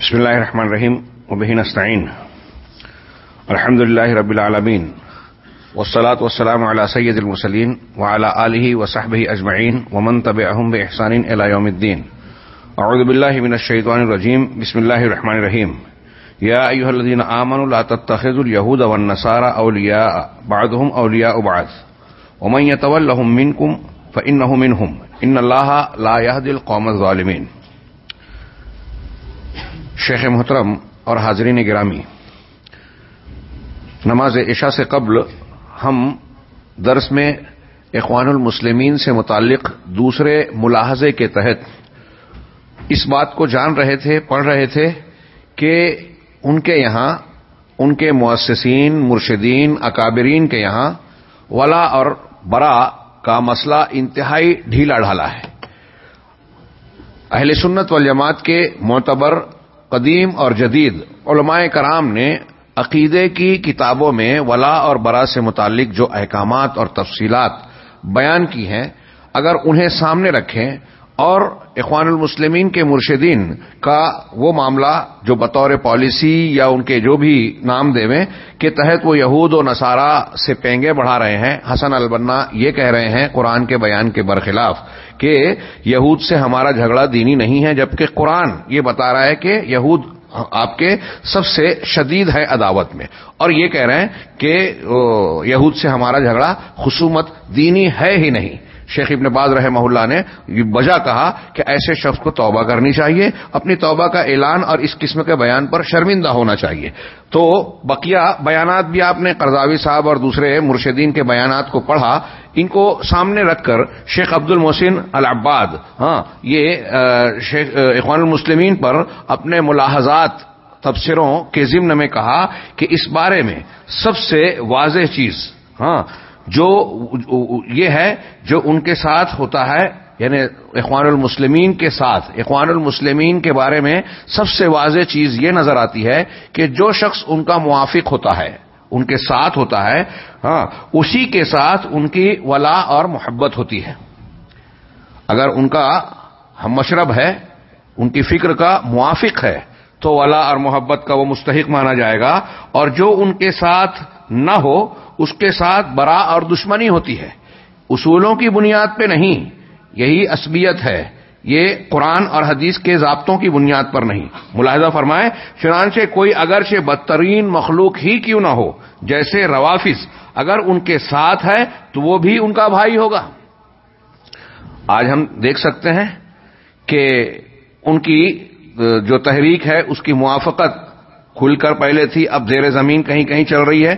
بسم الله الرحمن الرحيم وبه نستعين الحمد لله رب العالمين والصلاة والسلام على سيد المرسلين وعلى آله وصحبه أجمعين ومن تبعهم بإحسان إلى يوم الدين أعوذ بالله من الشيطان الرجيم بسم الله الرحمن الرحيم يا أيها الذين آمنوا لا تتخذوا اليهود والنصارى أولياء بعضهم أولياء بعض. ومن يتولهم منكم فإنه منهم إن الله لا يهدي القوم الظالمين شیخ محترم اور حاضرین گرامی، نماز عشاء سے قبل ہم درس میں اخوان المسلمین سے متعلق دوسرے ملاحظے کے تحت اس بات کو جان رہے تھے، پڑھ رہے تھے کہ ان کے یہاں، ان کے مؤسسین، مرشدین، اکابرین کے یہاں ولا اور برا کا مسئلہ انتہائی ڈھیلا ڈھالا ہے۔ اہل سنت والجماعت کے معتبر قدیم اور جدید علماء کرام نے عقیدے کی کتابوں میں ولا اور برا سے متعلق جو احکامات اور تفصیلات بیان کی ہیں، اگر انہیں سامنے رکھیں اور اخوان المسلمین کے مرشدین کا وہ معاملہ جو بطور پالیسی یا ان کے جو بھی نام دیویں کے تحت وہ یہود و نصارہ سے پینگے بڑھا رہے ہیں۔ حسن البنا یہ کہہ رہے ہیں قرآن کے بیان کے برخلاف کہ یہود سے ہمارا جھگڑا دینی نہیں ہے، جبکہ قرآن یہ بتا رہا ہے کہ یہود آپ کے سب سے شدید ہے عداوت میں۔ اور یہ کہہ رہے ہیں کہ یہود سے ہمارا جھگڑا خصومت دینی ہے ہی نہیں۔ شیخ ابن باز رحمہ اللہ نے وجہ کہا کہ ایسے شخص کو توبہ کرنی چاہیے، اپنی توبہ کا اعلان اور اس قسم کے بیان پر شرمندہ ہونا چاہیے۔ تو بقیہ بیانات بھی آپ نے قرضاوی صاحب اور دوسرے مرشدین کے بیانات کو پڑھا، ان کو سامنے رکھ کر شیخ عبد المحسن العباد ہاں یہ شیخ اخوان المسلمین پر اپنے ملاحظات، تبصروں کے ضمن میں کہا کہ اس بارے میں سب سے واضح چیز ہاں جو یہ ہے جو ان کے ساتھ ہوتا ہے یعنی اخوان المسلمین کے ساتھ۔ اخوان المسلمین کے بارے میں سب سے واضح چیز یہ نظر آتی ہے کہ جو شخص ان کا موافق ہوتا ہے، ان کے ساتھ ہوتا ہے ہاں اسی کے ساتھ ان کی ولا اور محبت ہوتی ہے۔ اگر ان کا ہم مشرب ہے، ان کی فکر کا موافق ہے تو ولا اور محبت کا وہ مستحق مانا جائے گا اور جو ان کے ساتھ نہ ہو، اس کے ساتھ برا اور دشمنی ہوتی ہے۔ اصولوں کی بنیاد پہ نہیں، یہی اسبیت ہے۔ یہ قرآن اور حدیث کے ضابطوں کی بنیاد پر نہیں۔ ملاحظہ فرمائے چنانچہ کوئی اگرچہ بدترین مخلوق ہی کیوں نہ ہو، جیسے روافظ اگر ان کے ساتھ ہے تو وہ بھی ان کا بھائی ہوگا۔ آج ہم دیکھ سکتے ہیں کہ ان کی جو تحریک ہے، اس کی موافقت کھل کر پہلے تھی، اب زیر زمین کہیں کہیں چل رہی ہے۔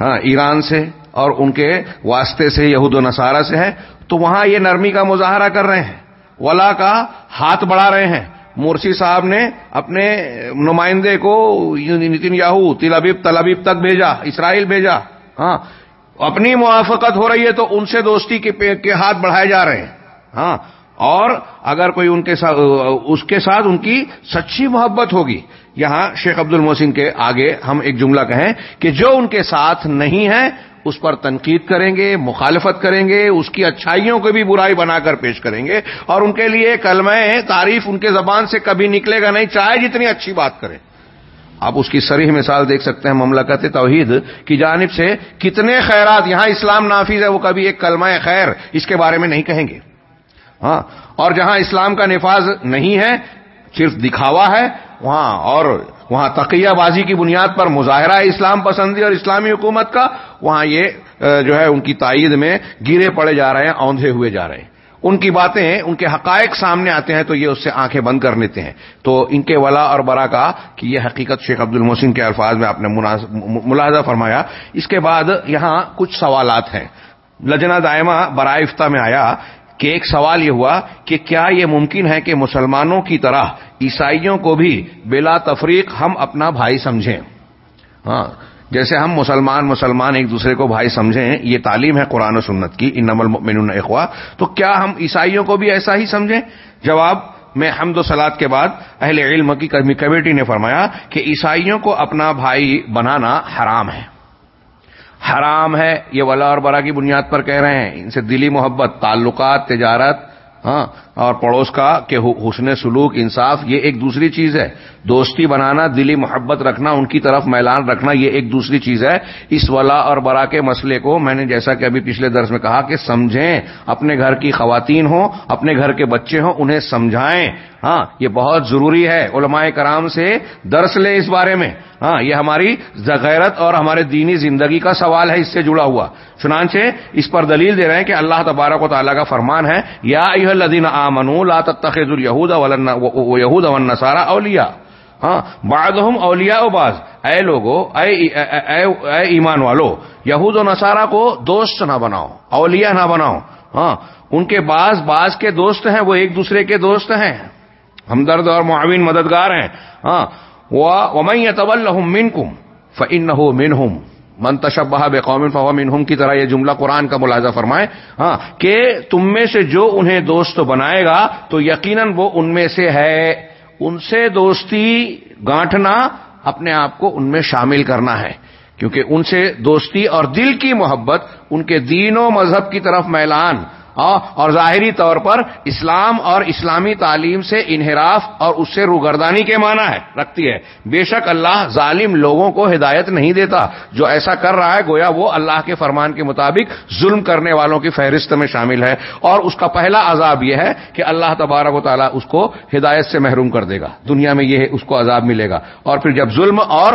ہاں ایران سے اور ان کے واسطے سے یہود و نصارہ سے ہے تو وہاں یہ نرمی کا مظاہرہ کر رہے ہیں۔ ولا کا ہاتھ بڑھا رہے ہیں۔ مورسی صاحب نے اپنے نمائندے کو نتن یاہو تلابیب تلابیب تک بھیجا، اسرائیل بھیجا۔ ہاں اپنی موافقت ہو رہی ہے تو ان سے دوستی کے ہاتھ بڑھائے جا رہے ہیں۔ ہاں اور اگر کوئی ان کے ساتھ اس کے ساتھ ان کی سچی محبت ہوگی، یہاں شیخ عبد المحسن کے آگے ہم ایک جملہ کہیں کہ جو ان کے ساتھ نہیں ہے اس پر تنقید کریں گے، مخالفت کریں گے، اس کی اچھائیوں کو بھی برائی بنا کر پیش کریں گے اور ان کے لیے کلمہ تعریف ان کے زبان سے کبھی نکلے گا نہیں، چاہے جتنی اچھی بات کریں۔ آپ اس کی سریح مثال دیکھ سکتے ہیں مملکت توحید کی جانب سے کتنے خیرات، یہاں اسلام نافذ ہے، وہ کبھی ایک کلمہ خیر اس کے بارے میں نہیں کہیں گے۔ ہاں اور جہاں اسلام کا نفاذ نہیں ہے، صرف دکھاوا ہے، وہاں اور وہاں تقیہ بازی کی بنیاد پر مظاہرہ اسلام پسندی اور اسلامی حکومت کا، وہاں یہ جو ہے، ان کی تائید میں گرے پڑے جا رہے ہیں، اوندھے ہوئے جا رہے ہیں۔ ان کی باتیں، ان کے حقائق سامنے آتے ہیں تو یہ اس سے آنکھیں بند کر لیتے ہیں۔ تو ان کے ولا اور برا کا کہ یہ حقیقت شیخ عبد المحسن کے الفاظ میں آپ نے ملاحظہ فرمایا۔ اس کے بعد یہاں کچھ سوالات ہیں۔ لجنا دائمہ برائے میں آیا کہ ایک سوال یہ ہوا کہ کیا یہ ممکن ہے کہ مسلمانوں کی طرح عیسائیوں کو بھی بلا تفریق ہم اپنا بھائی سمجھیں؟ ہاں جیسے ہم مسلمان مسلمان ایک دوسرے کو بھائی سمجھیں، یہ تعلیم ہے قرآن و سنت کی ان نمل اخوا تو کیا ہم عیسائیوں کو بھی ایسا ہی سمجھیں؟ جواب، میں حمد و سلاد کے بعد اہل علم کی کمیٹی نے فرمایا کہ عیسائیوں کو اپنا بھائی بنانا حرام ہے۔ حرام ہے، یہ ولا اور برا کی بنیاد پر کہہ رہے ہیں۔ ان سے دلی محبت، تعلقات، تجارت ہاں اور پڑوس کا کہ حسن سلوک، انصاف، یہ ایک دوسری چیز ہے۔ دوستی بنانا، دلی محبت رکھنا، ان کی طرف میلان رکھنا، یہ ایک دوسری چیز ہے۔ اس ولا اور برا کے مسئلے کو میں نے جیسا کہ ابھی پچھلے درس میں کہا کہ سمجھیں، اپنے گھر کی خواتین ہوں، اپنے گھر کے بچے ہوں، انہیں سمجھائیں۔ ہاں یہ بہت ضروری ہے علماء کرام سے درس لے اس بارے میں۔ ہاں یہ ہماری غیرت اور ہمارے دینی زندگی کا سوال ہے، اس سے جڑا ہوا۔ چنانچہ اس پر دلیل دے رہے ہیں کہ اللہ تبارک و تعالیٰ کا فرمان ہے، یا الدین لا تتخذ الہود یہود نسارا اولیا ہاں بعض ہم اولیا و باز اے لوگو، اے اے ایمان والو، یہود و نصارہ کو دوست نہ بناؤ اولیا نہ بناؤ۔ ہاں ان کے بعض بعض کے دوست ہیں، وہ ایک دوسرے کے دوست ہیں۔ ہمدرد اور معاون مددگار ہیں۔ ہاں وہ من کم فن ہو من ہوں منتشبہ بے قوم فومن کی طرح یہ جملہ قرآن کا ملاحظہ فرمائے۔ ہاں کہ تم میں سے جو انہیں دوست بنائے گا، تو یقیناً وہ ان میں سے ہے۔ ان سے دوستی گانٹنا اپنے آپ کو ان میں شامل کرنا ہے۔ کیونکہ ان سے دوستی اور دل کی محبت ان کے دین و مذہب کی طرف میلان۔ اور ظاہری طور پر اسلام اور اسلامی تعلیم سے انحراف اور اس سے روگردانی کے معنی ہے، رکھتی ہے۔ بے شک اللہ ظالم لوگوں کو ہدایت نہیں دیتا، جو ایسا کر رہا ہے گویا وہ اللہ کے فرمان کے مطابق ظلم کرنے والوں کی فہرست میں شامل ہے۔ اور اس کا پہلا عذاب یہ ہے کہ اللہ تبارک و تعالیٰ اس کو ہدایت سے محروم کر دے گا۔ دنیا میں یہ اس کو عذاب ملے گا۔ اور پھر جب ظلم اور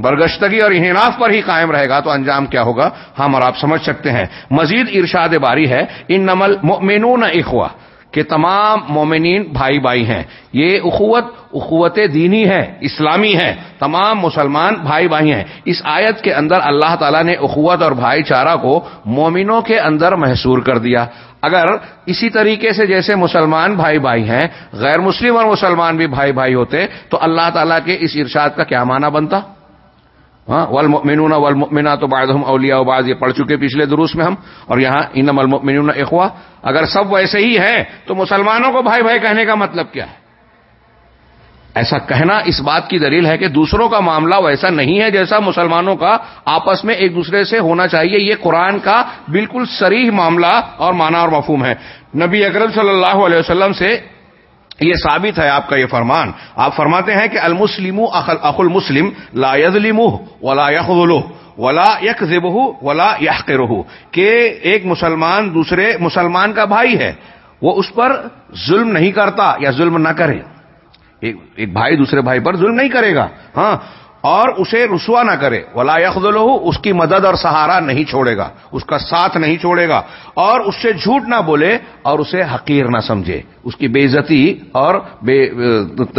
برگشتگی اور انحراف پر ہی قائم رہے گا تو انجام کیا ہوگا؟ ہم اور آپ سمجھ سکتے ہیں۔ مزید ارشاد باری ہے، ان نمل مومنون اخوا کہ تمام مومنین بھائی بھائی ہیں۔ یہ اخوت اخوت دینی ہے، اسلامی ہے۔ تمام مسلمان بھائی بھائی ہیں۔ اس آیت کے اندر اللہ تعالیٰ نے اخوت اور بھائی چارہ کو مومنوں کے اندر محسور کر دیا۔ اگر اسی طریقے سے جیسے مسلمان بھائی بھائی ہیں، غیر مسلم اور مسلمان بھی بھائی بھائی ہوتے، تو اللہ تعالیٰ کے اس ارشاد کا کیا معنی بنتا؟ ہاں، والمؤمنون والمؤمنات تو بعضهم اولیاء و بعض، یہ پڑھ چکے پچھلے دروس میں ہم، اور یہاں انم المؤمنون اخوا اگر سب ویسے ہی ہے تو مسلمانوں کو بھائی بھائی کہنے کا مطلب کیا ہے؟ ایسا کہنا اس بات کی دلیل ہے کہ دوسروں کا معاملہ ویسا نہیں ہے جیسا مسلمانوں کا آپس میں ایک دوسرے سے ہونا چاہیے۔ یہ قرآن کا بالکل سریح معاملہ اور معنی اور مفہوم ہے۔ نبی اکرم صلی اللہ علیہ وسلم سے یہ ثابت ہے آپ کا یہ فرمان۔ آپ فرماتے ہیں کہ المسلم اخ المسلم لا یزلم ولا یخل ولا یک ولا یحق کہ ایک مسلمان دوسرے مسلمان کا بھائی ہے، وہ اس پر ظلم نہیں کرتا یا ظلم نہ کرے۔ ایک بھائی دوسرے بھائی پر ظلم نہیں کرے گا۔ ہاں۔ اور اسے رسوا نہ کرے۔ ولا یخد اس کی مدد اور سہارا نہیں چھوڑے گا۔ اس کا ساتھ نہیں چھوڑے گا۔ اور اس سے جھوٹ نہ بولے اور اسے حقیر نہ سمجھے۔ اس کی بے عزتی اور بے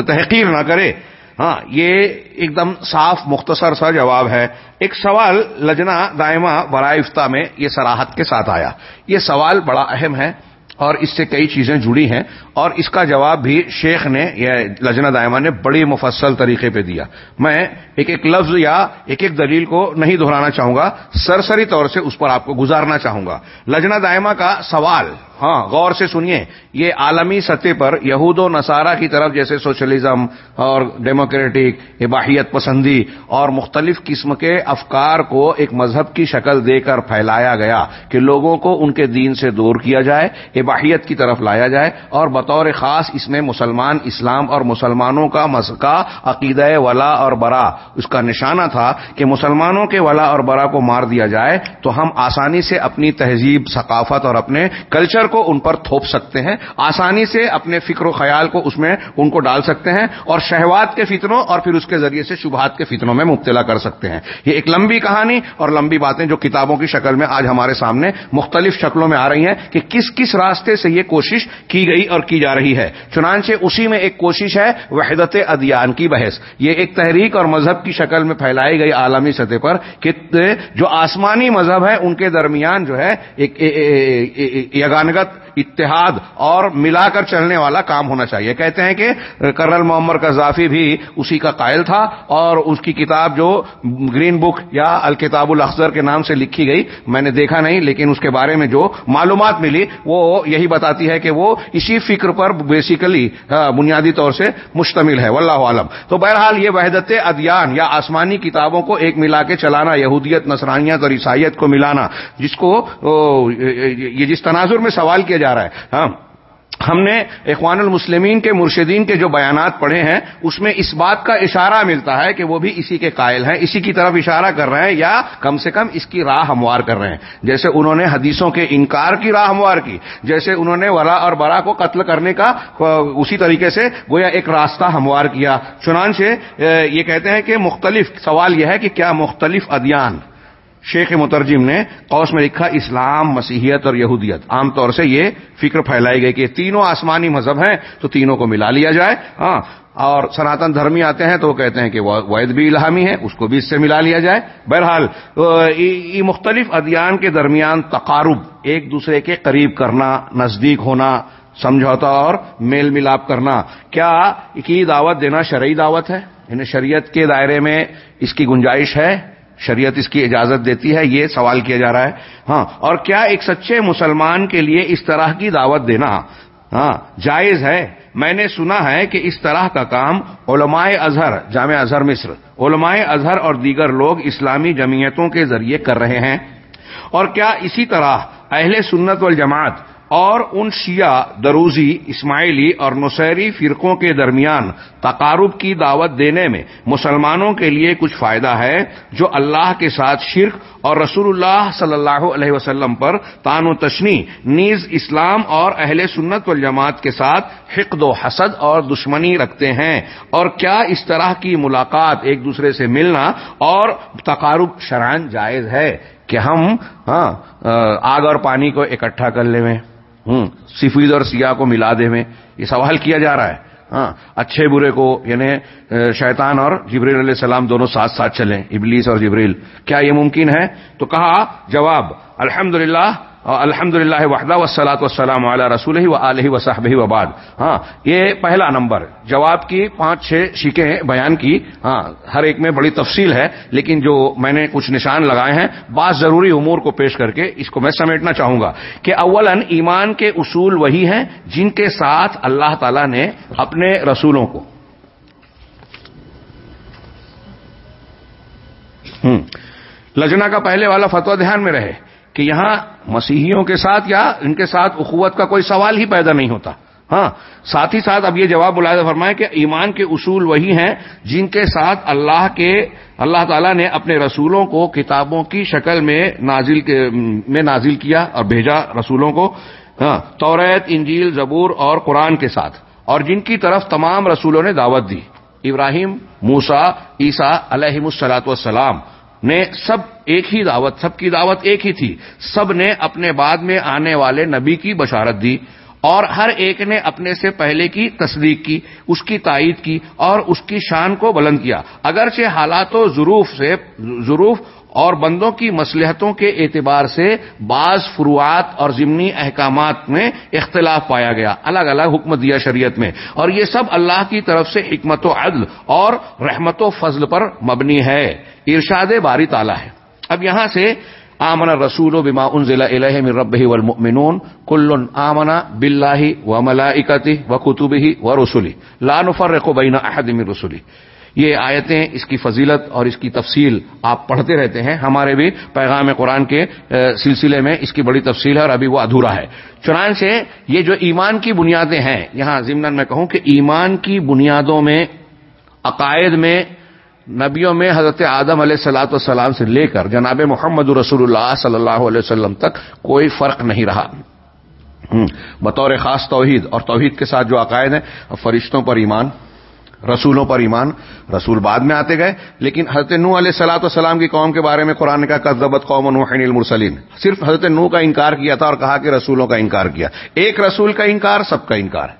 تحقیر نہ کرے۔ ہاں یہ ایک دم صاف، مختصر سا جواب ہے۔ ایک سوال لجنا دائمہ برائے میں یہ سراہد کے ساتھ آیا۔ یہ سوال بڑا اہم ہے۔ اور اس سے کئی چیزیں جڑی ہیں اور اس کا جواب بھی شیخ نے یا لجنا دائمہ نے بڑی مفصل طریقے پہ دیا۔ میں ایک ایک لفظ یا ایک ایک دلیل کو نہیں دہرانا چاہوں گا، سرسری طور سے اس پر آپ کو گزارنا چاہوں گا۔ لجنا دائمہ کا سوال ہاں غور سے سنیے، یہ عالمی سطح پر یہود و نصارہ کی طرف جیسے سوشلزم اور ڈیموکریٹک اباہیت پسندی اور مختلف قسم کے افکار کو ایک مذہب کی شکل دے کر پھیلایا گیا کہ لوگوں کو ان کے دین سے دور کیا جائے اباہیت کی طرف لایا جائے اور بطور خاص اس میں مسلمان اسلام اور مسلمانوں کا مذکا عقیدہ ولا اور برا۔ اس کا نشانہ تھا کہ مسلمانوں کے ولا اور برا کو مار دیا جائے تو ہم آسانی سے اپنی تہذیب، ثقافت اور اپنے کلچر کو ان پر تھوپ سکتے ہیں آسانی سے اپنے فکر و خیال کو اس میں ان کو ڈال سکتے ہیں اور شہوات کے فتنوں اور پھر اس کے ذریعے سے شبہات کے فتنوں میں مبتلا کر سکتے ہیں یہ ایک لمبی کہانی اور لمبی باتیں جو کتابوں کی شکل میں آج ہمارے سامنے مختلف شکلوں میں آ رہی ہیں کہ کس کس راستے سے یہ کوشش کی گئی اور کی جا رہی ہے چنانچہ اسی میں ایک کوشش ہے وحدت ادیان کی بحث یہ ایک تحریک اور مذہب کی شکل میں پھیلائی گئی عالمی سطح پر کہ جو آسمانی مذہب ہے ان کے درمیان جو ہے ایک یگان اتحاد اور ملا کر چلنے والا کام ہونا چاہیے۔ کہتے ہیں کہ کرنل محمد قذافی بھی اسی کا قائل تھا اور اس کی کتاب جو گرین بک یا الکتاب الاخذر کے نام سے لکھی گئی، میں نے دیکھا نہیں، لیکن اس کے بارے میں جو معلومات ملی، وہ یہی بتاتی ہے کہ وہ اسی فکر پر بیسیکلی بنیادی طور سے مشتمل ہے۔ واللہ عالم۔ تو بہرحال یہ وحدت ادیان یا آسمانی کتابوں کو ایک ملا کے چلانا، یہودیت، نصرانیت اور عیسائیت کو ملانا، جس کو یہ جس تناظر میں سوال سوال کیا جا رہا ہے۔ ہاں۔ ہم نے اخوان المسلمین کے مرشدین کے جو بیانات پڑھے ہیں، اس میں اس بات کا اشارہ ملتا ہے کہ وہ بھی اسی کے قائل ہیں، اسی کی طرف اشارہ کر رہے ہیں یا کم سے کم اس کی راہ ہموار کر رہے ہیں۔ جیسے انہوں نے حدیثوں کے انکار کی راہ ہموار کی، جیسے انہوں نے ورا اور برا کو قتل کرنے کا اسی طریقے سے گویا ایک راستہ ہموار کیا۔ چنانچہ، یہ کہتے ہیں کہ مختلف، سوال یہ ہے کہ کیا مختلف ادیان شیخ مترجم نے قوس میں لکھا اسلام، مسیحیت اور یہودیت۔ عام طور سے یہ فکر پھیلائی گئی کہ تینوں آسمانی مذہب ہیں تو تینوں کو ملا لیا جائے۔ ہاں اور سناتن دھرمی آتے ہیں تو وہ کہتے ہیں کہ وید بھی الہامی ہے اس کو بھی اس سے ملا لیا جائے۔ بہرحال یہ مختلف ادیان کے درمیان تقارب، ایک دوسرے کے قریب کرنا، نزدیک ہونا، سمجھوتا اور میل ملاپ کرنا۔ کیا کی دعوت دینا شرعی دعوت ہے؟ یعنی شریعت کے دائرے میں اس کی گنجائش ہے؟ شریعت اس کی اجازت دیتی ہے، یہ سوال کیا جا رہا ہے۔ ہاں اور کیا ایک سچے مسلمان کے لیے اس طرح کی دعوت دینا ہاں جائز ہے؟ میں نے سنا ہے کہ اس طرح کا کام علماء اظہر، جامع اظہر مصر، علماء اظہر اور دیگر لوگ اسلامی جمعیتوں کے ذریعے کر رہے ہیں۔ اور کیا اسی طرح اہل سنت والجماعت اور ان شیعہ دروزی، اسماعیلی اور نصیری فرقوں کے درمیان تقارب کی دعوت دینے میں مسلمانوں کے لیے کچھ فائدہ ہے جو اللہ کے ساتھ شرک اور رسول اللہ صلی اللہ علیہ وسلم پر تان و تشنی، نیز اسلام اور اہل سنت والجماعت کے ساتھ حقد و حسد اور دشمنی رکھتے ہیں۔ اور کیا اس طرح کی ملاقات ایک دوسرے سے ملنا اور تقارب شران جائز ہے کہ ہم ہاں آگ اور پانی کو اکٹھا کر لیں؟ ہوں سفید اور سیاہ کو ملا دے میں یہ سوال کیا جا رہا ہے۔ ہاں اچھے برے کو یعنی شیطان اور جبریل علیہ السلام دونوں ساتھ ساتھ چلیں، ابلیس اور جبریل۔ کیا یہ ممکن ہے؟ تو کہا، جواب، الحمدللہ الحمد للہ وحدہ وسلاۃ وسلام علیہ رسول ہی و علیہ وصحب وباد ہاں یہ پہلا نمبر۔ جواب کی پانچ چھ شیکیں بیان کی۔ ہاں ہر ایک میں بڑی تفصیل ہے، لیکن جو میں نے کچھ نشان لگائے ہیں، بعض ضروری امور کو پیش کر کے اس کو میں سمیٹنا چاہوں گا کہ اولن ایمان کے اصول وہی ہیں جن کے ساتھ اللہ تعالی نے اپنے رسولوں کو۔ لجنا کا پہلے والا فتوا دھیان میں رہے۔ کہ یہاں مسیحیوں کے ساتھ یا ان کے ساتھ اخوت کا کوئی سوال ہی پیدا نہیں ہوتا۔ ہاں ساتھ ہی ساتھ اب یہ جواب بلایا فرمائے کہ ایمان کے اصول وہی ہیں جن کے ساتھ اللہ کے، اللہ تعالیٰ نے اپنے رسولوں کو کتابوں کی شکل میں نازل میں نازل کیا اور بھیجا رسولوں کو۔ ہاں توریت، انجیل، زبور اور قرآن کے ساتھ۔ اور جن کی طرف تمام رسولوں نے دعوت دی۔ ابراہیم موسا عیسیٰ علیہ السلاۃ والسلام۔ نے سب ایک ہی دعوت، سب کی دعوت ایک ہی تھی۔ سب نے اپنے بعد میں آنے والے نبی کی بشارت دی اور ہر ایک نے اپنے سے پہلے کی تصدیق کی، اس کی تائید کی اور اس کی شان کو بلند کیا۔ اگرچہ حالات و ظروف سے، ظروف اور بندوں کی مسلحتوں کے اعتبار سے بعض فروعات اور ضمنی احکامات میں اختلاف پایا گیا، الگ الگ حکم دیا شریعت میں۔ اور یہ سب اللہ کی طرف سے حکمت و عدل اور رحمت و فضل پر مبنی ہے۔ ارشاد باری تالا ہے۔ اب یہاں سے آمن رسول و بما انزل الیہ من ربہ والمؤمنون، کل آمن باللہ و ملائکتہ و کتبہ و رسولی لا نفرق بین احد من رسولی یہ آیتیں اس کی فضیلت اور اس کی تفصیل آپ پڑھتے رہتے ہیں۔ ہمارے بھی پیغام قرآن کے سلسلے میں اس کی بڑی تفصیل ہے اور ابھی وہ ادھورا ہے۔ چنانچہ یہ جو ایمان کی بنیادیں ہیں، یہاں ضمن میں کہوں کہ ایمان کی بنیادوں میں، عقائد میں، نبیوں میں حضرت آدم علیہ سلاۃ والسلام سے لے کر جناب محمد رسول اللہ صلی اللہ علیہ وسلم تک کوئی فرق نہیں رہا۔ بطور خاص توحید اور توحید کے ساتھ جو عقائد ہیں فرشتوں پر ایمان رسولوں پر ایمان، رسول بعد میں آتے گئے، لیکن حضرت نو علیہ سلاۃ والسلام کی قوم کے بارے میں قرآن کا قزبت قوم نوحین المرسلین صرف حضرت نو کا انکار کیا تھا اور کہا کہ رسولوں کا انکار کیا۔ ایک رسول کا انکار سب کا انکار ہے۔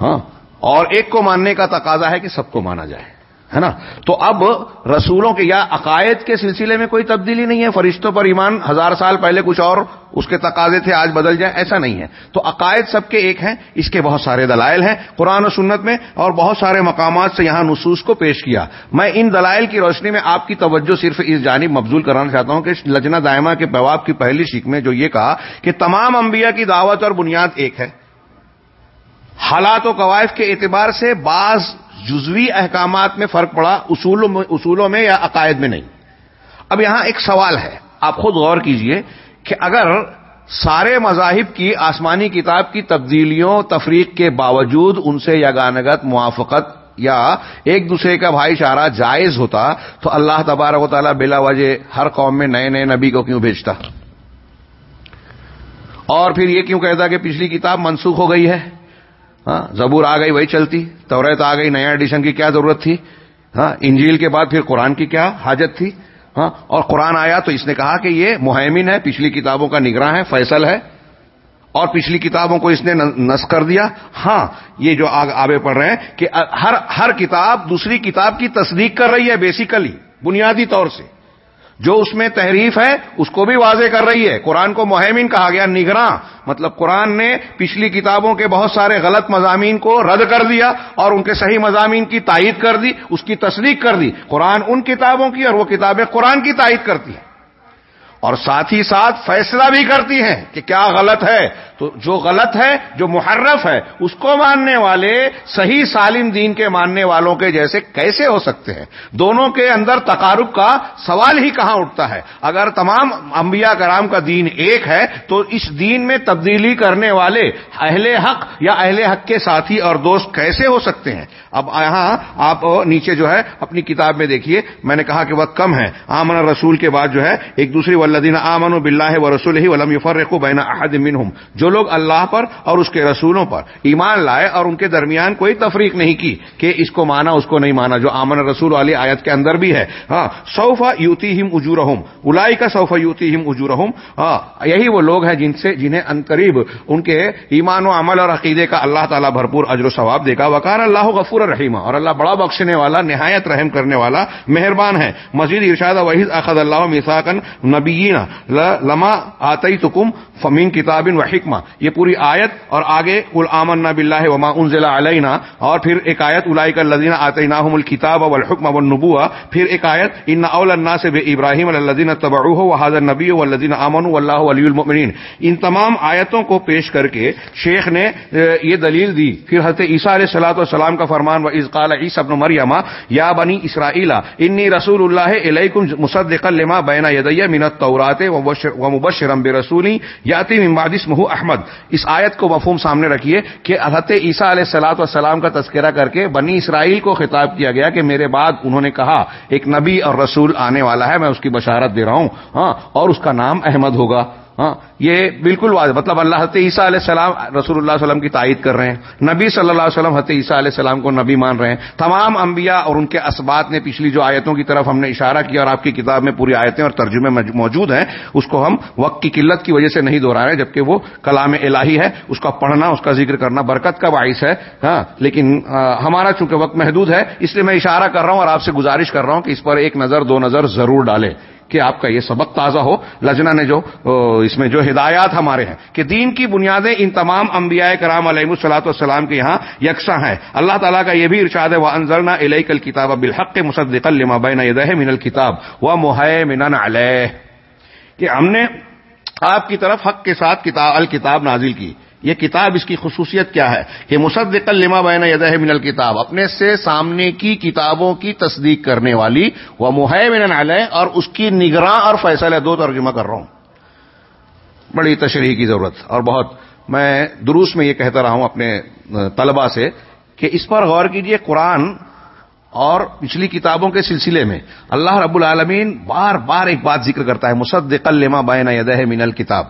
ہاں اور ایک کو ماننے کا تقاضا ہے کہ سب کو مانا جائے۔ ہے نا؟ تو اب رسولوں کے یا عقائد کے سلسلے میں کوئی تبدیلی نہیں ہے، فرشتوں پر ایمان ہزار سال پہلے کچھ اور اس کے تقاضے تھے، آج بدل جائے ایسا نہیں ہے۔ تو عقائد سب کے ایک ہیں، اس کے بہت سارے دلائل ہیں۔ قرآن و سنت میں اور بہت سارے مقامات سے یہاں نصوص کو پیش کیا۔ میں ان دلائل کی روشنی میں آپ کی توجہ صرف اس جانب مبزول کرانا چاہتا ہوں کہ لجنا دائمہ کے بواب کی پہلی شیخ میں جو یہ کہا کہ تمام انبیاء کی دعوت اور بنیاد ایک ہے۔ حالات و قوائف کے اعتبار سے بعض جزوی احکامات میں فرق پڑا، اصولوں میں اصولوں میں یا عقائد میں نہیں؟ اب یہاں ایک سوال ہے، آپ خود غور کیجیے کہ اگر سارے مذاہب کی آسمانی کتاب کی تبدیلیوں، تفریق کے باوجود ان سے یگانگت، موافقت یا ایک دوسرے کا بھائی چارہ جائز ہوتا، تو اللہ تبارک و تعالیٰ بلا وجہ ہر قوم میں نئے نئے نبی کو کیوں بھیجتا؟ اور پھر یہ کیوں کہتا کہ پچھلی کتاب منسوخ ہو گئی ہے؟ ہاں زبور آ گئی، وہی چلتی۔ توریت آ گئی، نیا ایڈیشن کی کیا ضرورت تھی؟ ہاں انجیل کے بعد پھر قرآن کی کیا حاجت تھی؟ ہاں اور قرآن آیا تو اس نے کہا کہ یہ مہمن ہے، پچھلی کتابوں کا نگراں ہے فیصل ہے۔ اور پچھلی کتابوں کو اس نے نس کر دیا۔ ہاں یہ جو آگے پڑھ رہے ہیں کہ ہر ہر کتاب دوسری کتاب کی تصدیق کر رہی ہے بیسیکلی بنیادی طور سے۔ جو اس میں تحریف ہے، اس کو بھی واضح کر رہی ہے۔ قرآن کو مہمین کہا گیا، نگراں۔ مطلب قرآن نے پچھلی کتابوں کے بہت سارے غلط مضامین کو رد کر دیا اور ان کے صحیح مضامین کی تائید کر دی، اس کی تصدیق کر دی۔ قرآن ان کتابوں کی اور وہ کتابیں قرآن کی تائید کرتی ہیں۔ اور ساتھ ہی ساتھ فیصلہ بھی کرتی ہیں کہ کیا غلط ہے۔ تو جو غلط ہے، جو محرف ہے، اس کو ماننے والے صحیح سالم دین کے ماننے والوں کے جیسے کیسے ہو سکتے ہیں؟ دونوں کے اندر تقارب کا سوال ہی کہاں اٹھتا ہے؟ اگر تمام انبیاء کرام کا دین ایک ہے، تو اس دین میں تبدیلی کرنے والے اہل حق یا اہل حق کے ساتھی اور دوست کیسے ہو سکتے ہیں؟ اب یہاں آپ نیچے جو ہے، اپنی کتاب میں دیکھیے، میں نے کہا کہ وقت کم ہے۔ آمن رسول کے بعد جو ہے، ایک دوسری ولدین آمن و بلّہ و رسول ہی ولم یفرق بین احد منہم۔ جو لوگ اللہ پر اور اس کے رسولوں پر ایمان لائے اور ان کے درمیان کوئی تفریق نہیں کی کہ اس کو مانا، اس کو نہیں مانا، جو آمن رسول والی آیت کے اندر بھی ہے۔ ہاں سوفا یوتی ہم اجور الائی کا سوفا یوتی ہم اجور ہاں یہی وہ لوگ ہیں جن سے، جنہیں انقریب ان کے ایمان و عمل اور عقیدے کا اللہ تعالیٰ بھرپور اجر و ثواب دے گا۔ وکار اللہ غفور رحیمہ اور اللہ بڑا بخشنے والا، نہایت رحم کرنے والا، مہربان ہے مزید ارشاد وحید اخد اللہ مساکن نبیین لما آتی تکم فمین کتاب و حکمہ یہ پوری آیت اور آگے العمن بلّہ وما انزل علینا اور پھر ایک آیت الائی کا لدین آتے ناحم الکتاب و الحکم و نبوا پھر ایک آیت، ان اول اللہ سے بے ابراہیم الدین تبڑ و حاضر نبی و الدین امن اللہ علی المؤمنین ان تمام آیتوں کو پیش کر کے شیخ نے یہ دلیل دی۔ پھر حضرت عیسیٰ علیہ صلاح والسلام کا فرمان و ازقال عیسی ابن مریما یا بنی اسرائیلا انی رسول اللہ علیکم مصدق لما بین یدیہ من التورات و مبشرم برسولی یاتی من بعد اسمہ احمد احمد، اس آیت کو مفہوم سامنے رکھیے کہ حضرت عیسیٰ علیہ السلاط والسلام کا تذکرہ کر کے بنی اسرائیل کو خطاب کیا گیا کہ میرے بعد انہوں نے کہا، ایک نبی اور رسول آنے والا ہے، میں اس کی بشارت دے رہا ہوں ہاں اور اس کا نام احمد ہوگا۔ ہاں یہ بالکل واضح مطلب اللہ حت عیسیٰ علیہ السلام، رسول اللہ علیہ وسلم کی تائید کر رہے ہیں۔ نبی صلی اللہ علیہ وسلم حت عیسیٰ علیہ السلام کو نبی مان رہے ہیں۔ تمام انبیاء اور ان کے اسبات نے پچھلی جو آیتوں کی طرف ہم نے اشارہ کیا اور آپ کی کتاب میں پوری آیتیں اور ترجمے موجود ہیں، اس کو ہم وقت کی قلت کی وجہ سے نہیں دوہرا رہے، جبکہ وہ کلام الہی ہے، اس کا پڑھنا، اس کا ذکر کرنا برکت کا باعث ہے۔ ہاں لیکن ہمارا چونکہ وقت محدود ہے، اس لیے میں اشارہ کر رہا ہوں اور آپ سے گزارش کر رہا ہوں کہ اس پر ایک نظر، دو نظر ضرور ڈالے کہ آپ کا یہ سبق تازہ ہو۔ لجنا نے جو اس میں جو ہدایات ہمارے ہیں کہ دین کی بنیادیں ان تمام انبیاء کرام علیہ السلاۃ والسلام کے یہاں یکساں ہیں۔ اللہ تعالیٰ کا یہ بھی ارشاد ہے وہ انضرنا علیہ کل کتاب بالحق مصدق لما بین یدہ من الکتاب و محمن علیہ کہ ہم نے آپ کی طرف حق کے ساتھ کتاب، الکتاب نازل کی۔ یہ کتاب اس کی خصوصیت کیا ہے؟ کہ مصدق لما بین یدہ من الکتاب، اپنے سے سامنے کی کتابوں کی تصدیق کرنے والی، وہ محمن علیہ، اور اس کی نگراں اور فیصلہ دو ترجمہ کر رہا ہوں۔ بڑی تشریح کی ضرورت، اور بہت میں دروس میں یہ کہتا رہا ہوں اپنے طلبہ سے کہ اس پر غور کیجیے قرآن اور پچھلی کتابوں کے سلسلے میں۔ اللہ رب العالمین بار بار ایک بات ذکر کرتا ہے مصدق لما بین یدہ من الکتاب۔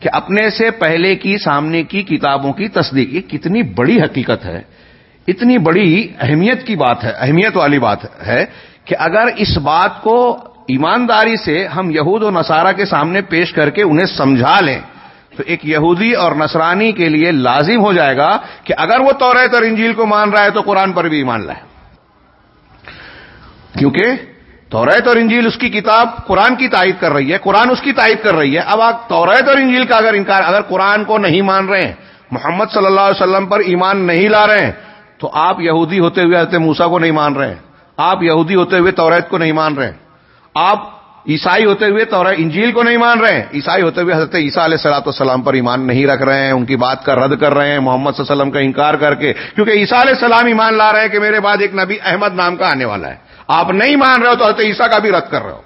کہ اپنے سے پہلے کی سامنے کی کتابوں کی تصدیق، یہ کتنی بڑی حقیقت ہے، اتنی بڑی اہمیت کی بات ہے، اہمیت والی بات ہے کہ اگر اس بات کو ایمانداری سے ہم یہود و نصارہ کے سامنے پیش کر کے انہیں سمجھا لیں، تو ایک یہودی اور نصرانی کے لیے لازم ہو جائے گا کہ اگر وہ توریت اور انجیل کو مان رہا ہے تو قرآن پر بھی ایمان لائے۔ کیونکہ توریت اور انجیل اس کی کتاب قرآن کی تائید کر رہی ہے، قرآن اس کی تائید کر رہی ہے۔ اب آپ توریت اور انجیل کا اگر انکار، اگر قرآن کو نہیں مان رہے ہیں، محمد صلی اللہ علیہ وسلم پر ایمان نہیں لا رہے ہیں، تو آپ یہودی ہوتے ہوئے حضرت موسا کو نہیں مان رہے ہیں۔ آپ یہودی ہوتے ہوئے توریت کو نہیں مان رہے ہیں۔ آپ عیسائی ہوتے ہوئے تو انجیل کو نہیں مان رہے ہیں۔ عیسائی ہوتے ہوئے حضرت عیسیٰ علیہ سلاۃ والسلام پر ایمان نہیں رکھ رہے ہیں، ان کی بات کا رد کر رہے ہیں، محمد صلی اللہ علیہ وسلم کا انکار کر کے، کیونکہ عیسیٰ علیہ السلام ایمان لا رہے ہیں کہ میرے بعد ایک نبی احمد نام کا آنے والا ہے۔ آپ نہیں مان رہے ہو تو حضرت عیسیٰ کا بھی رد کر رہے ہو۔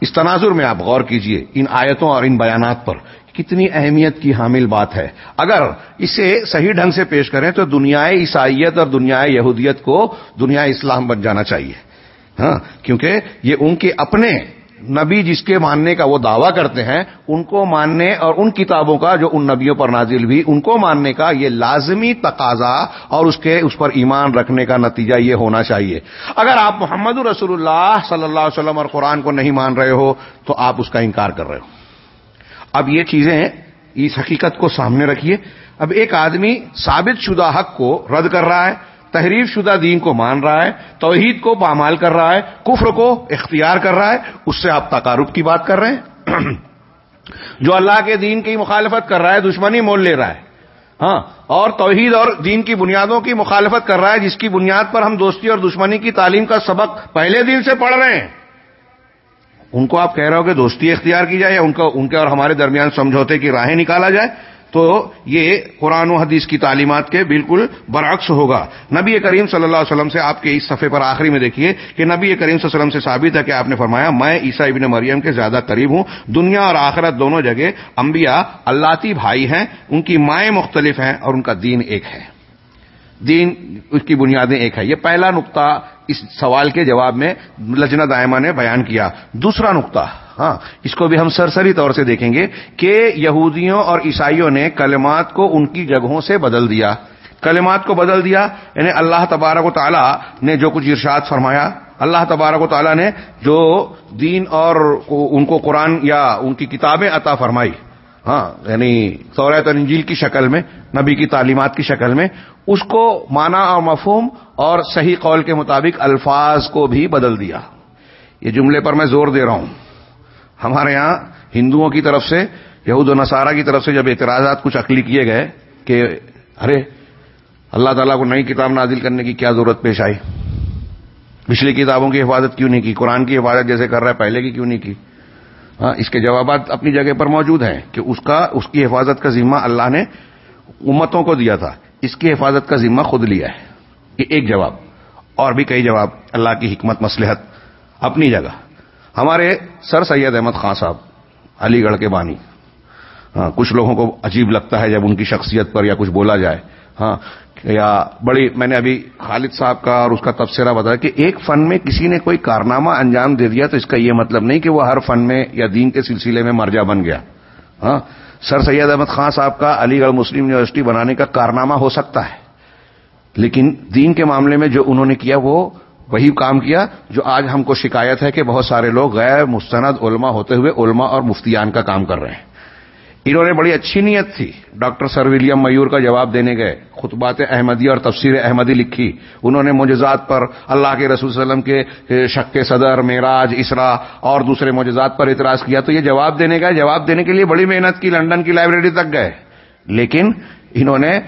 اس تناظر میں آپ غور کیجیے ان آیتوں اور ان بیانات پر کتنی اہمیت کی حامل بات ہے۔ اگر اسے صحیح ڈھنگ سے پیش کریں تو دنیا عیسائیت اور دنیا یہودیت کو دنیا اسلام بن جانا چاہیے۔ ہاں کیونکہ یہ ان کے اپنے نبی جس کے ماننے کا وہ دعویٰ کرتے ہیں، ان کو ماننے اور ان کتابوں کا جو ان نبیوں پر نازل بھی، ان کو ماننے کا یہ لازمی تقاضا اور اس کے، اس پر ایمان رکھنے کا نتیجہ یہ ہونا چاہیے۔ اگر آپ محمد رسول اللہ صلی اللہ علیہ وسلم اور قرآن کو نہیں مان رہے ہو، تو آپ اس کا انکار کر رہے ہو۔ اب یہ چیزیں اس حقیقت کو سامنے رکھیے۔ اب ایک آدمی ثابت شدہ حق کو رد کر رہا ہے تحریف شدہ دین کو مان رہا ہے، توحید کو پامال کر رہا ہے، کفر کو اختیار کر رہا ہے، اس سے آپ تقارب کی بات کر رہے ہیں۔ جو اللہ کے دین کی مخالفت کر رہا ہے، دشمنی مول لے رہا ہے۔ ہاں اور توحید اور دین کی بنیادوں کی مخالفت کر رہا ہے، جس کی بنیاد پر ہم دوستی اور دشمنی کی تعلیم کا سبق پہلے دن سے پڑھ رہے ہیں۔ ان کو آپ کہہ رہے ہو کہ دوستی اختیار کی جائے یا ان کو ان کے اور ہمارے درمیان سمجھوتے کی راہیں نکالا جائے تو یہ قرآن و حدیث کی تعلیمات کے بالکل برعکس ہوگا۔ نبی کریم صلی اللہ علیہ وسلم سے آپ کے اس صفحے پر آخری میں دیکھیے کہ نبی کریم صلی اللہ علیہ وسلم سے ثابت ہے کہ آپ نے فرمایا، میں عیسیٰ ابن مریم کے زیادہ قریب ہوں۔ دنیا اور آخرت دونوں جگہ انبیاء اللہ بھائی ہیں، ان کی مائیں مختلف ہیں اور ان کا دین ایک ہے۔ دین اس کی بنیادیں ایک ہے۔ یہ پہلا نقطہ اس سوال کے جواب میں لجنا دائمہ نے بیان کیا۔ دوسرا نقطہ ہاں اس کو بھی ہم سرسری طور سے دیکھیں گے کہ یہودیوں اور عیسائیوں نے کلمات کو ان کی جگہوں سے بدل دیا۔ کلمات کو بدل دیا یعنی اللہ تبارک و تعالیٰ نے جو کچھ ارشاد فرمایا، اللہ تبارک و تعالیٰ نے جو دین اور ان کو قرآن یا ان کی کتابیں عطا فرمائی ہاں یعنی سوریت انجیل کی شکل میں، نبی کی تعلیمات کی شکل میں، اس کو مانا اور مفہوم اور صحیح قول کے مطابق الفاظ کو بھی بدل دیا۔ یہ جملے پر میں زور دے رہا ہوں۔ ہمارے ہاں ہندوؤں کی طرف سے، یہود و نصارہ کی طرف سے جب اعتراضات کچھ عقلی کیے گئے کہ ارے، اللہ تعالیٰ کو نئی کتاب نازل کرنے کی کیا ضرورت پیش آئی؟ پچھلی کتابوں کی حفاظت کیوں نہیں کی؟ قرآن کی حفاظت جیسے کر رہا ہے، پہلے کی کیوں نہیں کی؟ ہاں اس کے جوابات اپنی جگہ پر موجود ہیں کہ اس کا، اس کی حفاظت کا ذمہ اللہ نے امتوں کو دیا تھا۔ اس کی حفاظت کا ذمہ خود لیا ہے۔ یہ ایک جواب، اور بھی کئی جواب، اللہ کی حکمت مسلحت اپنی جگہ۔ ہمارے سر سید احمد خان صاحب، علی گڑھ کے بانی۔ ہاں کچھ لوگوں کو عجیب لگتا ہے جب ان کی شخصیت پر یا کچھ بولا جائے۔ ہاں یا بڑی، میں نے ابھی خالد صاحب کا اور اس کا تبصرہ بتایا کہ ایک فن میں کسی نے کوئی کارنامہ انجام دے دیا تو اس کا یہ مطلب نہیں کہ وہ ہر فن میں یا دین کے سلسلے میں مرجا بن گیا۔ ہاں سر سید احمد خان صاحب کا علی گڑھ مسلم یونیورسٹی بنانے کا کارنامہ ہو سکتا ہے، لیکن دین کے معاملے میں جو انہوں نے کیا وہ وہی کام کیا جو آج ہم کو شکایت ہے کہ بہت سارے لوگ غیر مستند علماء ہوتے ہوئے علماء اور مفتیان کا کام کر رہے ہیں۔ انہوں نے بڑی اچھی نیت تھی۔ ڈاکٹر سر ولیم میور کا جواب دینے گئے، خطبات احمدی اور تفسیر احمدی لکھی۔ انہوں نے معجزات پر اللہ کے رسول صلی اللہ علیہ وسلم کے شک صدر، معراج، اسرا اور دوسرے معجزات پر اعتراض کیا۔ تو یہ جواب دینے گئے۔ جواب دینے کے لیے بڑی محنت کی، لنڈن کی لائبریری تک گئے۔ لیکن انہوں نے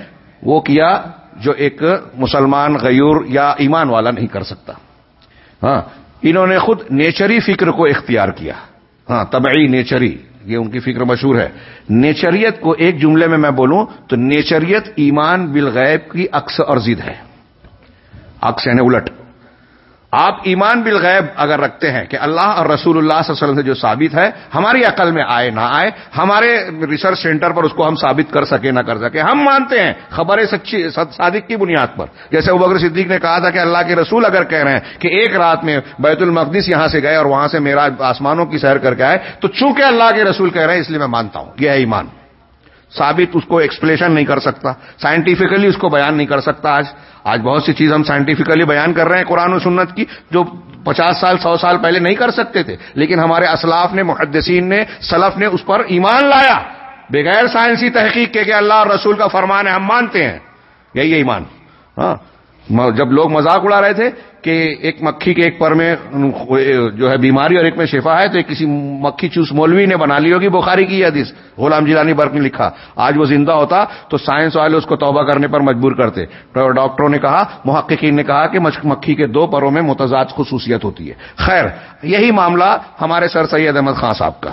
وہ کیا جو ایک مسلمان غیور یا ایمان والا نہیں کر سکتا۔ ہاں انہوں نے خود نیچری فکر کو اختیار کیا۔ ہاں طبعی نیچری، یہ ان کی فکر مشہور ہے۔ نیچریت کو ایک جملے میں میں بولوں تو نیچریت ایمان بالغیب کی عکس اور ضد ہے۔ عکس یعنی الٹ۔ آپ ایمان بالغیب اگر رکھتے ہیں کہ اللہ اور رسول اللہ صلی اللہ علیہ وسلم سے جو ثابت ہے، ہماری عقل میں آئے، نہ آئے، ہمارے ریسرچ سینٹر پر اس کو ہم ثابت کر سکے، نہ کر سکے۔ ہم مانتے ہیں خبر سچی، صادق کی بنیاد پر۔ جیسے بکر صدیق نے کہا تھا کہ اللہ کے رسول اگر کہہ رہے ہیں کہ ایک رات میں بیت المقدس یہاں سے گئے اور وہاں سے میرا آسمانوں کی سیر کر کے آئے، تو چونکہ اللہ کے رسول کہہ رہے ہیں، اس لیے میں مانتا ہوں۔ یہ ہے ایمان۔ ثابت اس کو ایکسپلیشن نہیں کر سکتا سائنٹیفکلی اس کو بیان نہیں کر سکتا آج۔ آج بہت سی چیز ہم سائنٹیفکلی بیان کر رہے ہیں قرآن و سنت کی، جو پچاس سال، سو سال پہلے نہیں کر سکتے تھے۔ لیکن ہمارے اسلاف نے، محدثین نے، سلف نے اس پر ایمان لایا۔ بغیر سائنسی تحقیق کے کہ اللہ اور رسول کا فرمان ہے، ہم مانتے ہیں۔ یہی ایمان۔ ہاں۔ جب لوگ مذاق اڑا رہے تھے کہ ایک مکھی کے ایک پر میں جو ہے بیماری اور ایک میں شفا ہے تو ایک کسی مکھی چوس مولوی نے بنا لی ہوگی بخاری کی حدیث، غلام جیلانی برق نے لکھا۔ آج وہ زندہ ہوتا تو سائنس والے اس کو توبہ کرنے پر مجبور کرتے۔ ڈاکٹروں نے کہا، محققین نے کہا کہ مکھی کے دو پروں میں متضاد خصوصیت ہوتی ہے۔ خیر، یہی معاملہ ہمارے سر سید احمد خان صاحب کا۔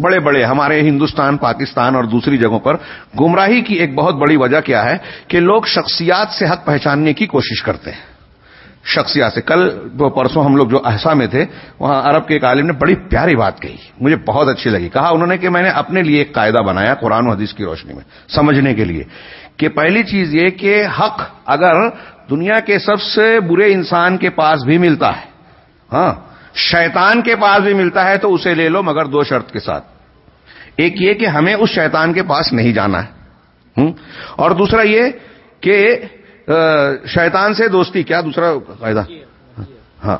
بڑے بڑے ہمارے ہندوستان، پاکستان اور دوسری جگہوں پر گمراہی کی ایک بہت بڑی وجہ کیا ہے کہ لوگ شخصیات سے حق پہچاننے کی کوشش کرتے ہیں۔ شخصیات سے، کل پرسوں ہم لوگ جو احسا میں تھے، وہاں عرب کے ایک عالم نے بڑی پیاری بات کہی۔ مجھے بہت اچھی لگی۔ کہا، انہوں نے کہ میں نے اپنے لیے ایک قاعدہ بنایا قرآن و حدیث کی روشنی میں سمجھنے کے لیے کہ پہلی چیز یہ کہ حق اگر دنیا کے سب سے برے انسان کے پاس بھی ملتا ہے۔ ہاں شیطان کے پاس بھی ملتا ہے تو اسے لے لو مگر دو شرط کے ساتھ۔ ایک یہ کہ ہمیں اس شیطان کے پاس نہیں جانا ہے۔ اور دوسرا یہ کہ شیطان سے دوستی، کیا دوسرا قاعدہ؟ ہاں۔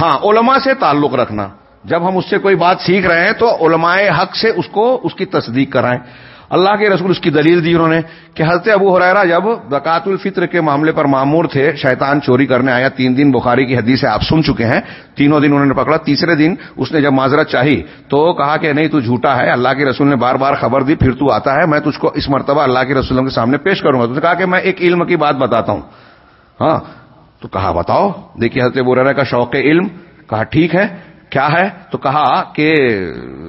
ہاں علماء سے تعلق رکھنا۔ جب ہم اس سے کوئی بات سیکھ رہے ہیں تو علماء حق سے اس کو، اس کی تصدیق کرائیں۔ اللہ کے رسول اس کی دلیل دی انہوں نے کہ حضرت ابو حرا جب زکات الفطر کے معاملے پر معمور تھے، شیطان چوری کرنے آیا، تین دن بخاری کی حدیث سے آپ سن چکے ہیں، تینوں دن انہوں نے پکڑا، تیسرے دن اس نے جب معذرت چاہی تو کہا کہ نہیں، تو جھوٹا ہے، اللہ کے رسول نے بار بار خبر دی، پھر تو آتا ہے، میں تجھ کو اس مرتبہ اللہ کے رسول کے سامنے پیش کروں گا۔ تو کہا کہ میں ایک علم کی بات بتاتا ہوں۔ ہاں تو کہا بتاؤ، دیکھیے حضرت ابو کا شوق علم، کہا ٹھیک ہے کیا ہے؟ تو کہا کہ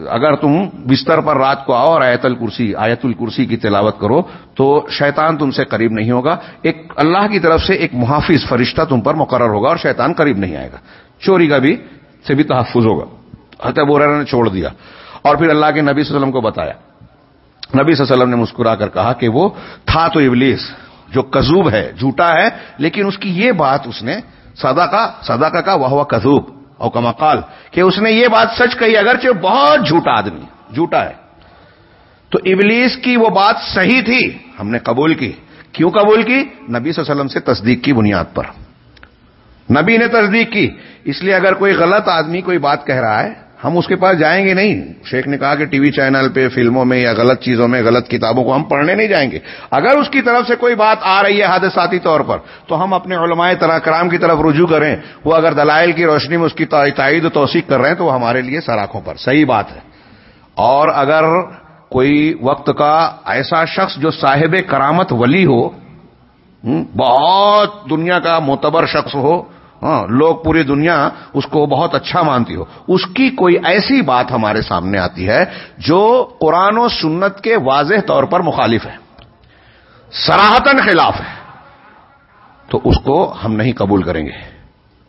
اگر تم بستر پر رات کو آؤ اور آیت الکرسی آیت الکرسی کی تلاوت کرو، تو شیطان تم سے قریب نہیں ہوگا۔ ایک اللہ کی طرف سے ایک محافظ فرشتہ تم پر مقرر ہوگا اور شیطان قریب نہیں آئے گا۔ چوری کا بھی سے بھی تحفظ ہوگا۔ حت نے چھوڑ دیا۔ اور پھر اللہ کے نبی صلی اللہ علیہ وسلم کو بتایا۔ نبی صلی اللہ علیہ وسلم نے مسکرا کر کہا کہ وہ تھا تو ابلیس، جو کزوب ہے، جھوٹا ہے، لیکن اس کی یہ بات اس نے سدا کا سدا کا وہ کزوب اور کماقال کہ اس نے یہ بات سچ کہی، اگرچہ بہت جھوٹا آدمی، جھوٹا ہے۔ تو ابلیس کی وہ بات صحیح تھی، ہم نے قبول کی۔ کیوں قبول کی؟ نبی صلی اللہ علیہ وسلم سے تصدیق کی بنیاد پر۔ نبی نے تصدیق کی، اس لیے اگر کوئی غلط آدمی کوئی بات کہہ رہا ہے ہم اس کے پاس جائیں گے نہیں۔ شیخ نے کہا کہ ٹی وی چینل پہ، فلموں میں یا غلط چیزوں میں، غلط کتابوں کو ہم پڑھنے نہیں جائیں گے۔ اگر اس کی طرف سے کوئی بات آ رہی ہے حادثاتی طور پر، تو ہم اپنے علماء طرح کرام کی طرف رجوع کریں۔ وہ اگر دلائل کی روشنی میں اس کی تائید و توثیق کر رہے ہیں، تو وہ ہمارے لیے سراخوں پر۔ صحیح بات ہے۔ اور اگر کوئی وقت کا ایسا شخص جو صاحب کرامت ولی ہو بہت دنیا کا معتبر شخص ہو ہاں، لوگ پوری دنیا اس کو بہت اچھا مانتی ہو۔ اس کی کوئی ایسی بات ہمارے سامنے آتی ہے جو قرآن و سنت کے واضح طور پر مخالف ہے۔ سراہتن خلاف ہے۔ تو اس کو ہم نہیں قبول کریں گے۔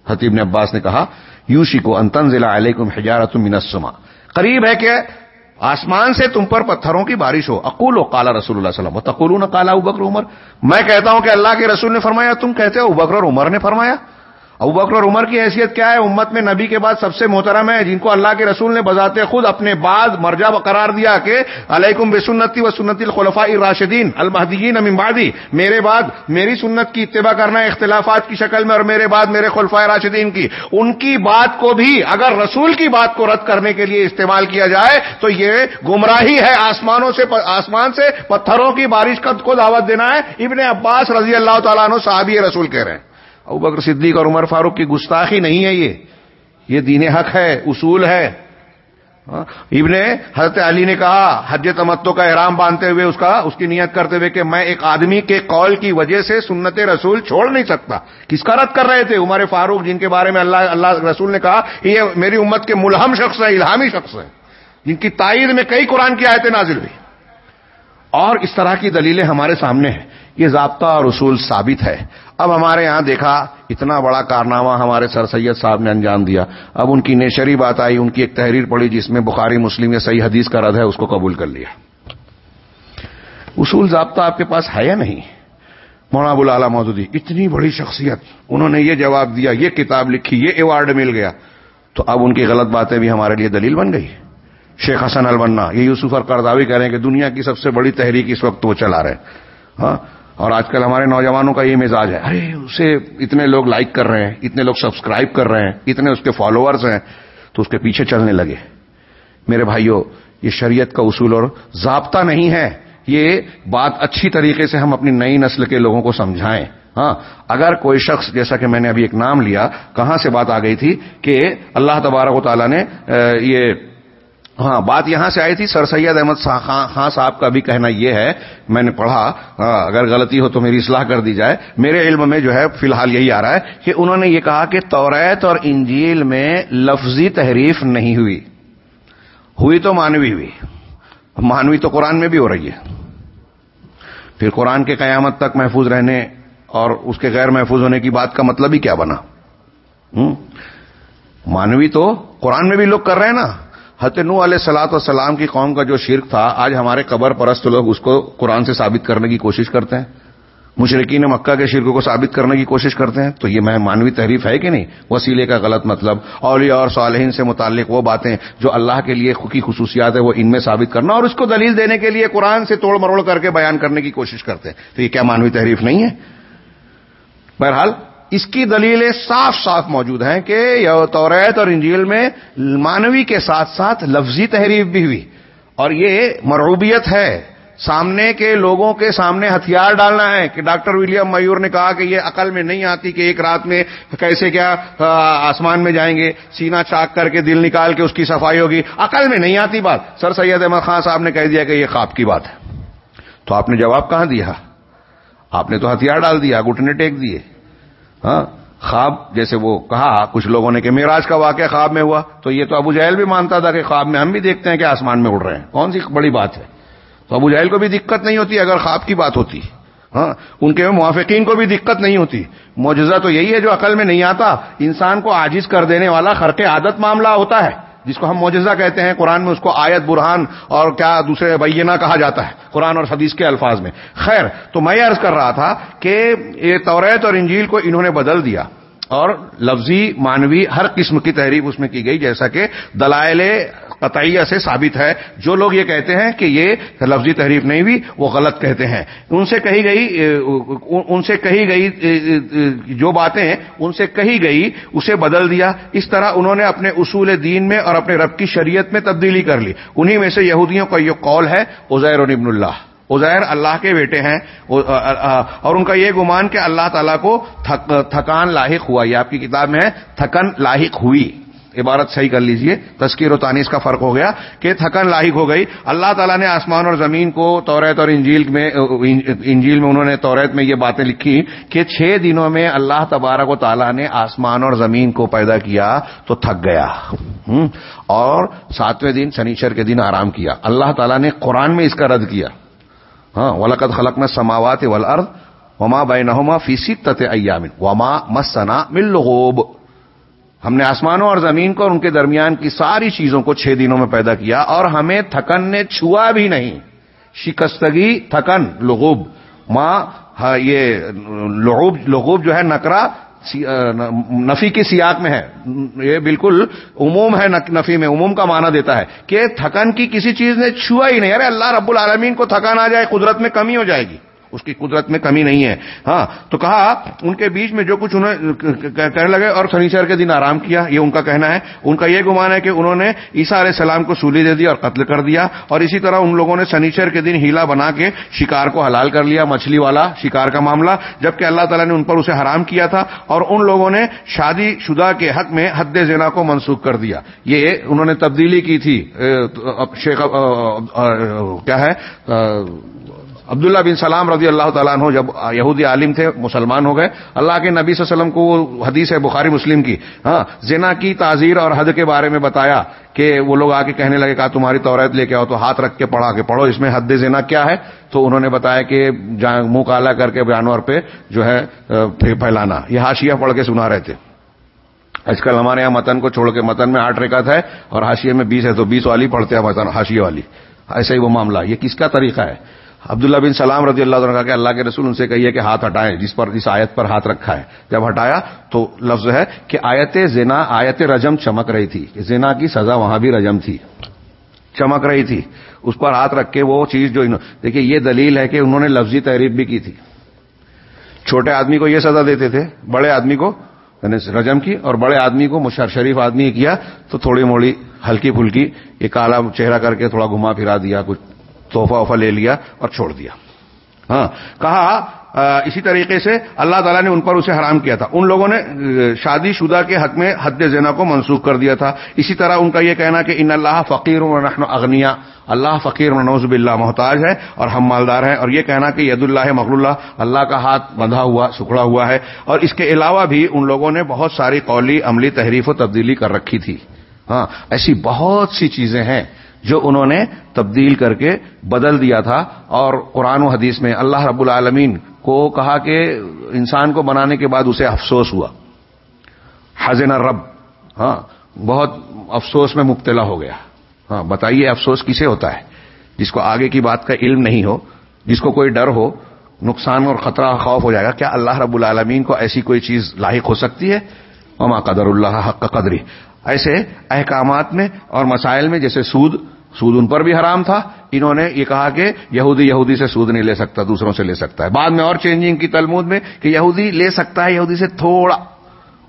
حتیب نے عباس نے کہا یوشی کو انتن ضلع علیکم حجارت منسما قریب ہے کہ آسمان سے تم پر پتھروں کی بارش ہو۔ اقول و کالا رسول اللہ وسلم۔ و تقول کالا ابکر عمر۔ میں کہتا ہوں کہ اللہ کے رسول نے فرمایا، تم کہتے ہو ابکر عمر نے فرمایا۔ ابو بکر اور عمر کی حیثیت کیا ہے؟ امت میں نبی کے بعد سب سے محترم ہے جن کو اللہ کے رسول نے بذات خود اپنے بعد مرجا قرار دیا کہ علیکم بسنتی و سنت الخلفاء راشدین المحدین امبادی میرے بعد میری سنت کی اتباع کرنا، اختلافات کی شکل میں اور میرے بعد میرے خلفاء راشدین کی۔ ان کی بات کو بھی اگر رسول کی بات کو رد کرنے کے لیے استعمال کیا جائے تو یہ گمراہی ہے۔ آسمانوں سے آسمان سے پتھروں کی بارش کو دعوت دینا ہے۔ ابن عباس رضی اللہ تعالیٰ عنہ صحابی رسول کہہ رہے ہیں۔ ابو بکر صدیق اور عمر فاروق کی گستاخی نہیں ہے یہ۔ یہ دین حق ہے، اصول ہے۔ ہاں؟ ابن حضرت علی نے کہا، حج تمتو کا احرام باندھتے ہوئے اس کا، اس کی نیت کرتے ہوئے کہ میں ایک آدمی کے قول کی وجہ سے سنت رسول چھوڑ نہیں سکتا۔ کس کا رد کر رہے تھے عمر فاروق جن کے بارے میں اللہ اللہ رسول نے کہا، یہ میری امت کے ملہم شخص ہے، الہامی شخص ہے۔ جن کی تائید میں کئی قرآن کی آیتیں نازل ہوئی۔ اور اس طرح کی دلیلیں ہمارے سامنے ہیں۔ یہ ضابطہ اور اصول ثابت ہے۔ اب ہمارے یہاں دیکھا، اتنا بڑا کارنامہ ہمارے سر سید صاحب نے انجام دیا۔ اب ان کی نیشری بات آئی، ان کی ایک تحریر پڑی جس میں بخاری مسلم یا صحیح حدیث کا رد ہے، اس کو قبول کر لیا۔ اصول ضابطہ آپ کے پاس ہے یا نہیں؟ مولانا ابو موجودی اتنی بڑی شخصیت، انہوں نے یہ جواب دیا، یہ کتاب لکھی، یہ ایوارڈ مل گیا۔ تو اب ان کی غلط باتیں بھی ہمارے لیے دلیل بن گئی۔ شیخ حسن البنا، یہ یوسف القرداوی کہہ رہے ہیں کہ دنیا کی سب سے بڑی تحریک اس وقت وہ چلا رہے ہاں اور آج کل ہمارے نوجوانوں کا یہ مزاج ہے۔ ارے، اسے اتنے لوگ لائک کر رہے ہیں، اتنے لوگ سبسکرائب کر رہے ہیں، اتنے اس کے فالوورز ہیں، تو اس کے پیچھے چلنے لگے۔ میرے بھائیوں یہ شریعت کا اصول اور ضابطہ نہیں ہے۔ یہ بات اچھی طریقے سے ہم اپنی نئی نسل کے لوگوں کو سمجھائیں۔ ہاں اگر کوئی شخص، جیسا کہ میں نے ابھی ایک نام لیا، کہاں سے بات آ گئی تھی کہ اللہ تبارک و تعالیٰ نے یہ ہاں بات یہاں سے آئی تھی، سر سید احمد خان صاحب کا بھی کہنا یہ ہے، میں نے پڑھا ہاں، اگر غلطی ہو تو میری اصلاح کر دی جائے۔ میرے علم میں جو ہے، فی الحال یہی آ رہا ہے کہ انہوں نے یہ کہا کہ توریت اور انجیل میں لفظی تحریف نہیں ہوئی۔ ہوئی تو مانوی ہوئی۔ مانوی تو قرآن میں بھی ہو رہی ہے۔ پھر قرآن کے قیامت تک محفوظ رہنے اور اس کے غیر محفوظ ہونے کی بات کا مطلب ہی کیا بنا؟ مانوی تو قرآن میں بھی لوگ کر رہے ہیں نا۔ حتنو علیہ سلاط و سلام کی قوم کا جو شرک تھا، آج ہمارے قبر پرست لوگ اس کو قرآن سے ثابت کرنے کی کوشش کرتے ہیں۔ مشرقین مکہ کے شرک کو ثابت کرنے کی کوشش کرتے ہیں۔ تو یہ میں مانوی تحریف ہے کہ نہیں؟ وسیلے کا غلط مطلب۔ اولیاء اور صالحین سے متعلق وہ باتیں جو اللہ کے لیے کی خصوصیات ہے وہ ان میں ثابت کرنا اور اس کو دلیل دینے کے لیے قرآن سے توڑ مروڑ کر کے بیان کرنے کی کوشش کرتے ہیں۔ تو یہ کیا مانوی تحریف نہیں ہے؟ بہرحال اس کی دلیلیں صاف صاف موجود ہیں کہ توریت اور انجیل میں مانوی کے ساتھ ساتھ لفظی تحریف بھی ہوئی اور یہ مرعوبیت ہے۔ سامنے کے لوگوں کے سامنے ہتھیار ڈالنا ہے کہ ڈاکٹر ولیم میور نے کہا کہ یہ عقل میں نہیں آتی کہ ایک رات میں کیسے کیا آسمان میں جائیں گے سینا چاک کر کے دل نکال کے اس کی صفائی ہوگی۔ عقل میں نہیں آتی بات۔ سر سید احمد خان صاحب نے کہہ دیا کہ یہ خواب کی بات ہے۔ تو آپ نے جواب کہاں دیا؟ آپ نے تو ہتھیار ڈال دیا گٹنے ٹیک دیے۔ ہاں خواب، جیسے وہ کہا، کچھ لوگوں نے کہ میراج کا واقعہ خواب میں ہوا، تو یہ تو ابو جہل بھی مانتا تھا کہ خواب میں ہم بھی دیکھتے ہیں کہ آسمان میں اڑ رہے ہیں۔ کون سی بڑی بات ہے؟ تو ابو جہل کو بھی دقت نہیں ہوتی اگر خواب کی بات ہوتی۔ ہاں ان کے موافقین کو بھی دقت نہیں ہوتی۔ معجزہ تو یہی ہے جو عقل میں نہیں آتا۔ انسان کو آجز کر دینے والا خرق عادت معاملہ ہوتا ہے۔ جس کو ہم معجزہ کہتے ہیں، قرآن میں اس کو آیت، برہان اور کیا دوسرے بینہ کہا جاتا ہے، قرآن اور حدیث کے الفاظ میں۔ خیر، تو میں عرض کر رہا تھا کہ یہ توریت اور انجیل کو انہوں نے بدل دیا۔ اور لفظی مانوی ہر قسم کی تحریف اس میں کی گئی، جیسا کہ دلائل قطعیہ سے ثابت ہے۔ جو لوگ یہ کہتے ہیں کہ یہ لفظی تحریف نہیں ہوئی، وہ غلط کہتے ہیں۔ ان سے کہی گئی، ان سے کہی گئی، جو باتیں ان سے کہی گئی، اسے بدل دیا۔ اس طرح انہوں نے اپنے اصول دین میں اور اپنے رب کی شریعت میں تبدیلی کر لی۔ انہی میں سے یہودیوں کا یہ قول ہے، عزیر ابن اللہ۔ ازیر اللہ کے بیٹے ہیں اور ان کا یہ گمان کہ اللہ تعالیٰ کو تھکان لاحق ہوا، یہ آپ کی کتاب میں ہے، تھکن لاحق ہوئی۔ عبارت صحیح کر لیجیے، تذکیر و تانیس کا فرق ہو گیا کہ تھکن لاحق ہو گئی۔ اللہ تعالیٰ نے آسمان اور زمین کو توریت اور انجیل میں انجیل میں انہوں نے توریت میں یہ باتیں لکھی کہ چھ دنوں میں اللہ تبارک و تعالیٰ نے آسمان اور زمین کو پیدا کیا تو تھک گیا۔ اور ساتویں دن، شنیچر کے دن آرام کیا۔ اللہ تعالیٰ نے قرآن میں اس کا رد کیا۔ ہاں ولقت خلق میں سماوات ارد وما بینہما فی ستت ایام وما مسنا مل ہم نے آسمانوں اور زمین کو اور ان کے درمیان کی ساری چیزوں کو چھ دنوں میں پیدا کیا اور ہمیں تھکن نے چھوا بھی نہیں۔ شکستگی، تھکن، لغوب۔ ماں ہاں، یہ لغوب لغوب جو ہے نکرا نفی کی سیاق میں ہے۔ یہ بالکل عموم ہے نفی میں، عموم کا معنی دیتا ہے کہ تھکن کی کسی چیز نے چھوا ہی نہیں۔ ارے اللہ رب العالمین کو تھکان آ جائے، قدرت میں کمی ہو جائے گی۔ اس کی قدرت میں کمی نہیں ہے۔ ہاں تو کہا ان کے بیچ میں جو کچھ انہیں کہنے لگے اور سنیچر کے دن آرام کیا، یہ ان کا کہنا ہے۔ ان کا یہ گمان ہے کہ انہوں نے عیسیٰ علیہ السلام کو سولی دے دی اور قتل کر دیا۔ اور اسی طرح ان لوگوں نے سنیچر کے دن ہیلا بنا کے شکار کو حلال کر لیا، مچھلی والا شکار کا معاملہ، جبکہ اللہ تعالیٰ نے ان پر اسے حرام کیا تھا۔ اور ان لوگوں نے شادی شدہ کے حق میں حد زینا کو منسوخ کر دیا۔ یہ انہوں نے تبدیلی کی تھی شیخ کیا ہے؟ عبداللہ بن سلام رضی اللہ تعالیٰ عنہ جب یہودی عالم تھے، مسلمان ہو گئے، اللہ کے نبی صلی اللہ علیہ وسلم کو حدیث ہے بخاری مسلم کی۔ ہاں زنا کی تعزیر اور حد کے بارے میں بتایا کہ وہ لوگ آ کے کہنے لگے، کہا تمہاری توریت لے کے آؤ تو ہاتھ رکھ کے پڑھا کے پڑھو، اس میں حد زنا کیا ہے؟ تو انہوں نے بتایا کہ منہ کالا کر کے جانور پہ جو ہے پھیلانا۔ یہ ہاشیہ پڑھ کے سنا رہے تھے۔ آج کل ہمارے یہاں متن کو چھوڑ کے متن میں آٹھ ریکت ہے اور ہاشیے میں بیس ہے تو بیس والی پڑھتے ہیں متن ہاشیے والی۔ ایسا ہی وہ معاملہ۔ یہ کس کا طریقہ ہے؟ عبداللہ بن سلام رضی اللہ عنہ کہ اللہ کے رسول ان سے کہیے کہ ہاتھ ہٹائیں، جس پر، اس آیت پر ہاتھ رکھا ہے۔ جب ہٹایا تو لفظ ہے کہ آیت زنا، آیت رجم چمک رہی تھی۔ زنا کی سزا وہاں بھی رجم تھی۔ چمک رہی تھی۔ اس پر ہاتھ رکھ کے وہ چیز جو دیکھیے یہ دلیل ہے کہ انہوں نے لفظی تحریف بھی کی تھی۔ چھوٹے آدمی کو یہ سزا دیتے تھے، بڑے آدمی کو یعنی رجم کی، اور بڑے آدمی کو مشر شریف آدمی کیا تو تھوڑی موڑی ہلکی پھلکی، یہ کالا چہرہ کر کے تھوڑا گھما پھرا دیا، کچھ تحفہ وفا لے لیا اور چھوڑ دیا۔ ہاں کہا اسی طریقے سے اللہ تعالیٰ نے ان پر اسے حرام کیا تھا۔ ان لوگوں نے شادی شدہ کے حق میں حد زینا کو منسوخ کر دیا تھا۔ اسی طرح ان کا یہ کہنا کہ ان اللہ فقیر و نحن اغنیا۔ اللہ فقیر و نوز باللہ محتاج ہے اور ہم مالدار ہیں۔ اور یہ کہنا کہ ید اللہ مغل اللہ اللہ کا ہاتھ بندھا ہوا، سکڑا ہوا ہے۔ اور اس کے علاوہ بھی ان لوگوں نے بہت ساری قولی، عملی تحریف و تبدیلی کر رکھی تھی۔ ہاں ایسی بہت سی چیزیں ہیں۔ جو انہوں نے تبدیل کر کے بدل دیا تھا اور قرآن و حدیث میں اللہ رب العالمین کو کہا کہ انسان کو بنانے کے بعد اسے افسوس ہوا۔ حزن رب ہاں بہت افسوس میں مبتلا ہو گیا۔ ہاں بتائیے افسوس کسے ہوتا ہے؟ جس کو آگے کی بات کا علم نہیں ہو، جس کو کوئی ڈر ہو، نقصان اور خطرہ خوف ہو جائے گا۔ کیا اللہ رب العالمین کو ایسی کوئی چیز لاحق ہو سکتی ہے؟ وما قدر اللہ حق قدری ایسے احکامات میں اور مسائل میں جیسے سود سود ان پر بھی حرام تھا۔ انہوں نے یہ کہا کہ یہودی یہودی سے سود نہیں لے سکتا، دوسروں سے لے سکتا ہے۔ بعد میں اور چینجنگ کی تلمود میں کہ یہودی لے سکتا ہے، یہودی سے تھوڑا۔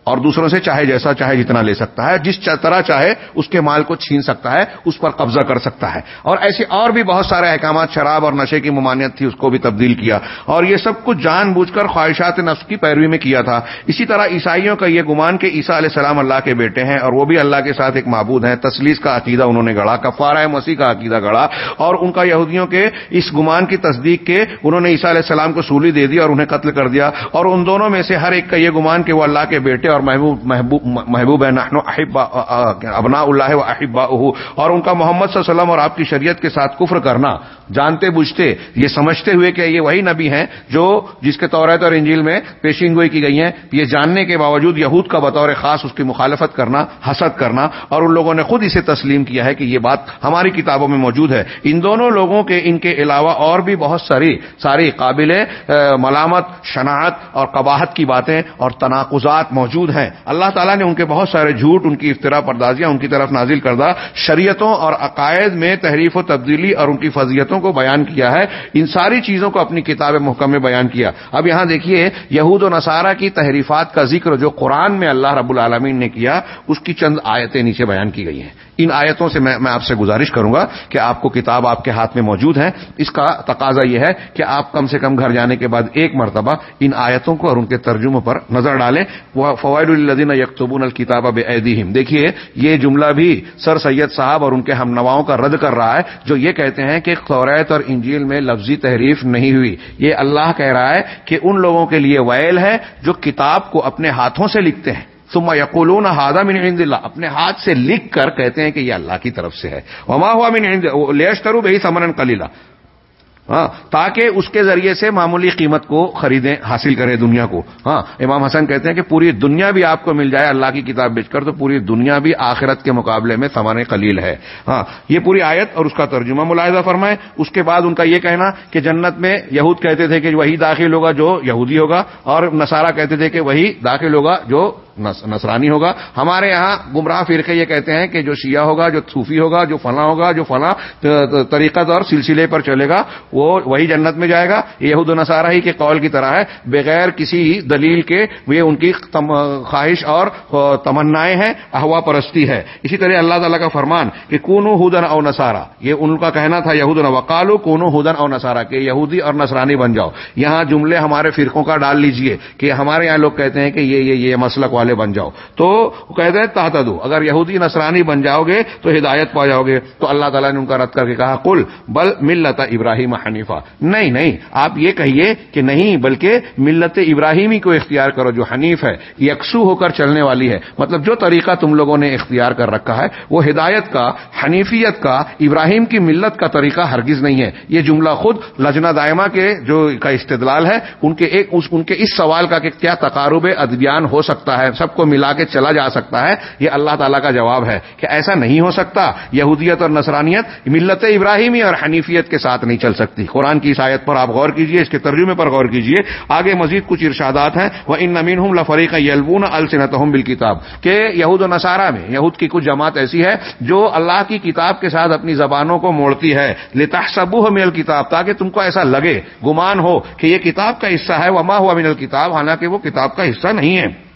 اور دوسروں سے چاہے جیسا چاہے جتنا لے سکتا ہے، جس طرح چاہے اس کے مال کو چھین سکتا ہے، اس پر قبضہ کر سکتا ہے۔ اور ایسے اور بھی بہت سارے احکامات، شراب اور نشے کی ممانعت تھی، اس کو بھی تبدیل کیا۔ اور یہ سب کچھ جان بوجھ کر خواہشات نفس کی پیروی میں کیا تھا۔ اسی طرح عیسائیوں کا یہ گمان کہ عیسیٰ علیہ السلام اللہ کے بیٹے ہیں اور وہ بھی اللہ کے ساتھ ایک معبود ہیں۔ تسلیس کا عقیدہ انہوں نے گڑا کفارہ مسیح کا عقیدہ گڑا اور ان کا یہودیوں کے اس گمان کی تصدیق کے انہوں نے عیسیٰ علیہ السلام کو سولی دے دی اور انہیں قتل کر دیا۔ اور ان دونوں میں سے ہر ایک کا یہ گمان کہ وہ اللہ کے بیٹے اور محبوب محبوب محبوب ہے نحن ابنا اللہ و احبا اور ان کا محمد صلی اللہ علیہ وسلم اور آپ کی شریعت کے ساتھ کفر کرنا، جانتے بوجھتے، یہ سمجھتے ہوئے کہ یہ وہی نبی ہیں جو جس کے طورت اور انجیل میں پیشین گوئی کی گئی ہیں، یہ جاننے کے باوجود یہود کا بطور خاص اس کی مخالفت کرنا، حسد کرنا، اور ان لوگوں نے خود اسے تسلیم کیا ہے کہ یہ بات ہماری کتابوں میں موجود ہے۔ ان دونوں لوگوں کے، ان کے علاوہ اور بھی بہت ساری ساری قابل ملامت، شناعت اور قباحت کی باتیں اور تناقضات موجود ہیں۔ اللہ تعالیٰ نے ان کے بہت سارے جھوٹ، ان کی افطرا پردازیاں ان کی طرف نازل کردہ شریعتوں اور عقائد میں تحریف و تبدیلی اور ان کی فضیتوں کو بیان کیا ہے۔ ان ساری چیزوں کو اپنی کتاب محکم میں بیان کیا۔ اب یہاں دیکھیے، یہود و نصارہ کی تحریفات کا ذکر جو قرآن میں اللہ رب العالمین نے کیا، اس کی چند آیتیں نیچے بیان کی گئی ہیں۔ ان آیتوں سے میں آپ سے گزارش کروں گا کہ آپ کو کتاب آپ کے ہاتھ میں موجود ہے۔ اس کا تقاضا یہ ہے کہ آپ کم سے کم گھر جانے کے بعد ایک مرتبہ ان آیتوں کو اور ان کے ترجموں پر نظر ڈالیں۔ وہ فوائد الدین یکتبون الکتاب اب دیکھیے، یہ جملہ بھی سر سید صاحب اور ان کے ہم نواؤں کا رد کر رہا ہے، جو یہ کہتے ہیں کہ قوریت اور انجیل میں لفظی تحریف نہیں ہوئی۔ یہ اللہ کہہ رہا ہے کہ ان لوگوں کے لیے ویل ہے جو کتاب کو اپنے ہاتھوں سے لکھتے ہیں۔ ثم یقولون هذا من عند اللہ۔ اپنے ہاتھ سے لکھ کر کہتے ہیں کہ یہ اللہ کی طرف سے ہے۔ وما ہوا من عند لیشترو بہی سمرن قلیلا۔ ہاں تاکہ اس کے ذریعے سے معمولی قیمت کو خریدیں، حاصل کریں دنیا کو۔ ہاں امام حسن کہتے ہیں کہ پوری دنیا بھی آپ کو مل جائے، اللہ کی کتاب بیچ کر تو پوری دنیا بھی آخرت کے مقابلے میں سامان قلیل ہے۔ ہاں یہ پوری آیت اور اس کا ترجمہ ملاحظہ فرمائے اس کے بعد ان کا یہ کہنا کہ جنت میں یہود کہتے تھے کہ وہی داخل ہوگا جو یہودی ہوگا اور نصارہ کہتے تھے کہ وہی داخل ہوگا جو نصرانی ہوگا۔ ہمارے یہاں گمراہ فرقے یہ کہتے ہیں کہ جو شیعہ ہوگا، جو صوفی ہوگا، جو فلاں ہوگا، جو فلاں طریقت اور سلسلے پر چلے گا، وہ وہی جنت میں جائے گا۔ یہود و نصارہ ہی کے قول کی طرح ہے۔ بغیر کسی دلیل کے یہ ان کی خواہش اور تمنائیں ہیں، احوا پرستی ہے۔ اسی طرح اللہ تعالیٰ کا فرمان کہ کونو ہدن او نصارہ۔ یہ ان کا کہنا تھا یہود وکالو کونو ہدن او نصارہ کہ یہودی اور نصرانی بن جاؤ۔ یہاں جملے ہمارے فرقوں کا ڈال لیجیے کہ ہمارے یہاں لوگ کہتے ہیں کہ یہ یہ یہ مسلک والے والے بن جاؤ۔ تو کہتے ہیں تحت دو اگر یہودی نصرانی بن جاؤ گے تو ہدایت پا جاؤ گے۔ تو اللہ تعالیٰ نے ان کا رد کر کے کہا کل بل ملتا ابراہیم حنیفہ۔ نہیں نہیں آپ یہ کہیے کہ نہیں بلکہ ملت ابراہیمی کو اختیار کرو جو حنیف ہے یکسو ہو کر چلنے والی ہے۔ مطلب جو طریقہ تم لوگوں نے اختیار کر رکھا ہے وہ ہدایت کا حنیفیت کا ابراہیم کی ملت کا طریقہ ہرگز نہیں ہے۔ یہ جملہ خود لجنا دائمہ کے جو کا استدلال ہے ان کے ایک اس, ان کے اس سوال کا کہ کیا تقارب ادبیان ہو سکتا ہے سب کو ملا کے چلا جا سکتا ہے؟ یہ اللہ تعالیٰ کا جواب ہے کہ ایسا نہیں ہو سکتا۔ یہودیت اور نصرانیت ملت ابراہیمی اور حنیفیت کے ساتھ نہیں چل سکتی۔ قرآن کی شاید پر آپ غور کیجیے، اس کے ترجمے پر غور کیجیے۔ آگے مزید کچھ ارشادات ہیں۔ وہ ان نمین ہوں لفریق یلبون السنت بال کتاب کہ یہود و نصارہ میں، یہود کی کچھ جماعت ایسی ہے جو اللہ کی کتاب کے ساتھ اپنی زبانوں کو موڑتی ہے۔ لتا سبو میل کتاب تاکہ تم کو ایسا لگے، گمان ہو کہ یہ کتاب کا حصہ ہے۔ وما ہوا من الکتاب حالانکہ وہ کتاب کا حصہ نہیں ہے۔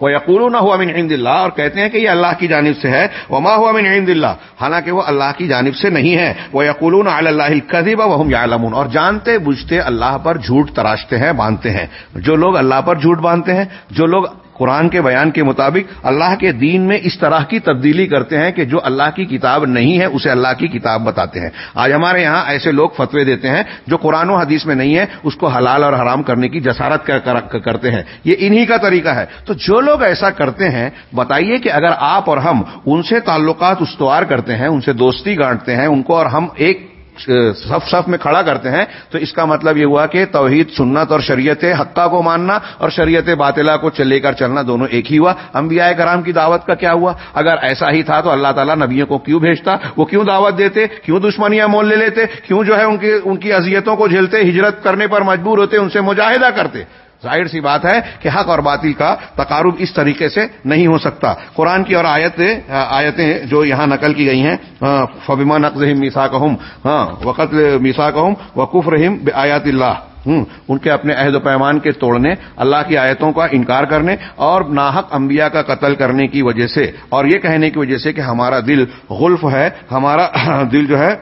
وہ یقول نہ ہوا من عند اللہ اور کہتے ہیں کہ یہ اللہ کی جانب سے ہے، وما ہوا من عند اللہ حالانکہ وہ اللہ کی جانب سے نہیں ہے۔ وہ یقولون اللہ کدیب وہم یا اور جانتے بوجھتے اللہ پر جھوٹ تراشتے ہیں باندھتے ہیں۔ جو لوگ اللہ پر جھوٹ باندھتے ہیں، جو لوگ قرآن کے بیان کے مطابق اللہ کے دین میں اس طرح کی تبدیلی کرتے ہیں کہ جو اللہ کی کتاب نہیں ہے، اسے اللہ کی کتاب بتاتے ہیں۔ آج ہمارے یہاں ایسے لوگ فتوے دیتے ہیں جو قرآن و حدیث میں نہیں ہے، اس کو حلال اور حرام کرنے کی جسارت کرتے ہیں۔ یہ انہی کا طریقہ ہے۔ تو جو لوگ ایسا کرتے ہیں، بتائیے کہ اگر آپ اور ہم ان سے تعلقات استوار کرتے ہیں، ان سے دوستی گانٹتے ہیں، ان کو اور ہم ایک صف صف میں کھڑا کرتے ہیں، تو اس کا مطلب یہ ہوا کہ توحید سنت اور شریعت حقہ کو ماننا اور شریعت باطلا کو چلے کر چلنا دونوں ایک ہی ہوا۔ انبیاء کرام کی دعوت کا کیا ہوا؟ اگر ایسا ہی تھا تو اللہ تعالیٰ نبیوں کو کیوں بھیجتا؟ وہ کیوں دعوت دیتے؟ کیوں دشمنیاں مول لے لیتے؟ کیوں جو ہے ان کی ان کی اذیتوں کو جھیلتے؟ ہجرت کرنے پر مجبور ہوتے، ان سے مجاہدہ کرتے؟ ظاہر سی بات ہے کہ حق اور باطل کا تقارب اس طریقے سے نہیں ہو سکتا۔ قرآن کی اور آیتیں آیتیں جو یہاں نقل کی گئی ہیں فبیما نقز میسا کہم ہاں وقت میسا کہم وقف رحیم آیات اللہ ان کے اپنے عہد و پیمان کے توڑنے، اللہ کی آیتوں کا انکار کرنے اور ناحق انبیاء کا قتل کرنے کی وجہ سے۔ اور یہ کہنے کی وجہ سے کہ ہمارا دل غلف ہے، ہمارا دل جو ہے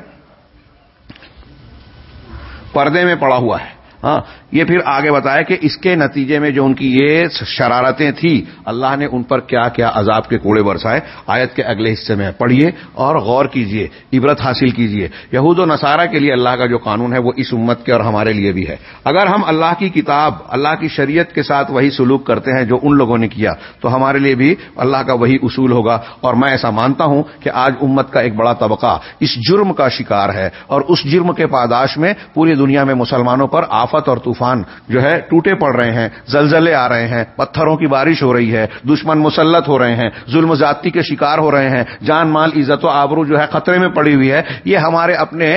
پردے میں پڑا ہوا ہے۔ ہاں یہ پھر آگے بتایا کہ اس کے نتیجے میں جو ان کی یہ شرارتیں تھیں، اللہ نے ان پر کیا کیا عذاب کے کوڑے برسائے۔ آیت کے اگلے حصے میں پڑھیے اور غور کیجیے، عبرت حاصل کیجیے۔ یہود و نصارہ کے لیے اللہ کا جو قانون ہے، وہ اس امت کے اور ہمارے لیے بھی ہے۔ اگر ہم اللہ کی کتاب، اللہ کی شریعت کے ساتھ وہی سلوک کرتے ہیں جو ان لوگوں نے کیا، تو ہمارے لیے بھی اللہ کا وہی اصول ہوگا۔ اور میں ایسا مانتا ہوں کہ آج امت کا ایک بڑا طبقہ اس جرم کا شکار ہے اور اس جرم کے پاداش میں پوری دنیا میں مسلمانوں پر آفت اور طوفان طوفان جو ہے ٹوٹے پڑ رہے ہیں، زلزلے آ رہے ہیں، پتھروں کی بارش ہو رہی ہے، دشمن مسلط ہو رہے ہیں، ظلم ذاتی کے شکار ہو رہے ہیں، جان مال عزت و آبرو جو ہے خطرے میں پڑی ہوئی ہے، یہ ہمارے اپنے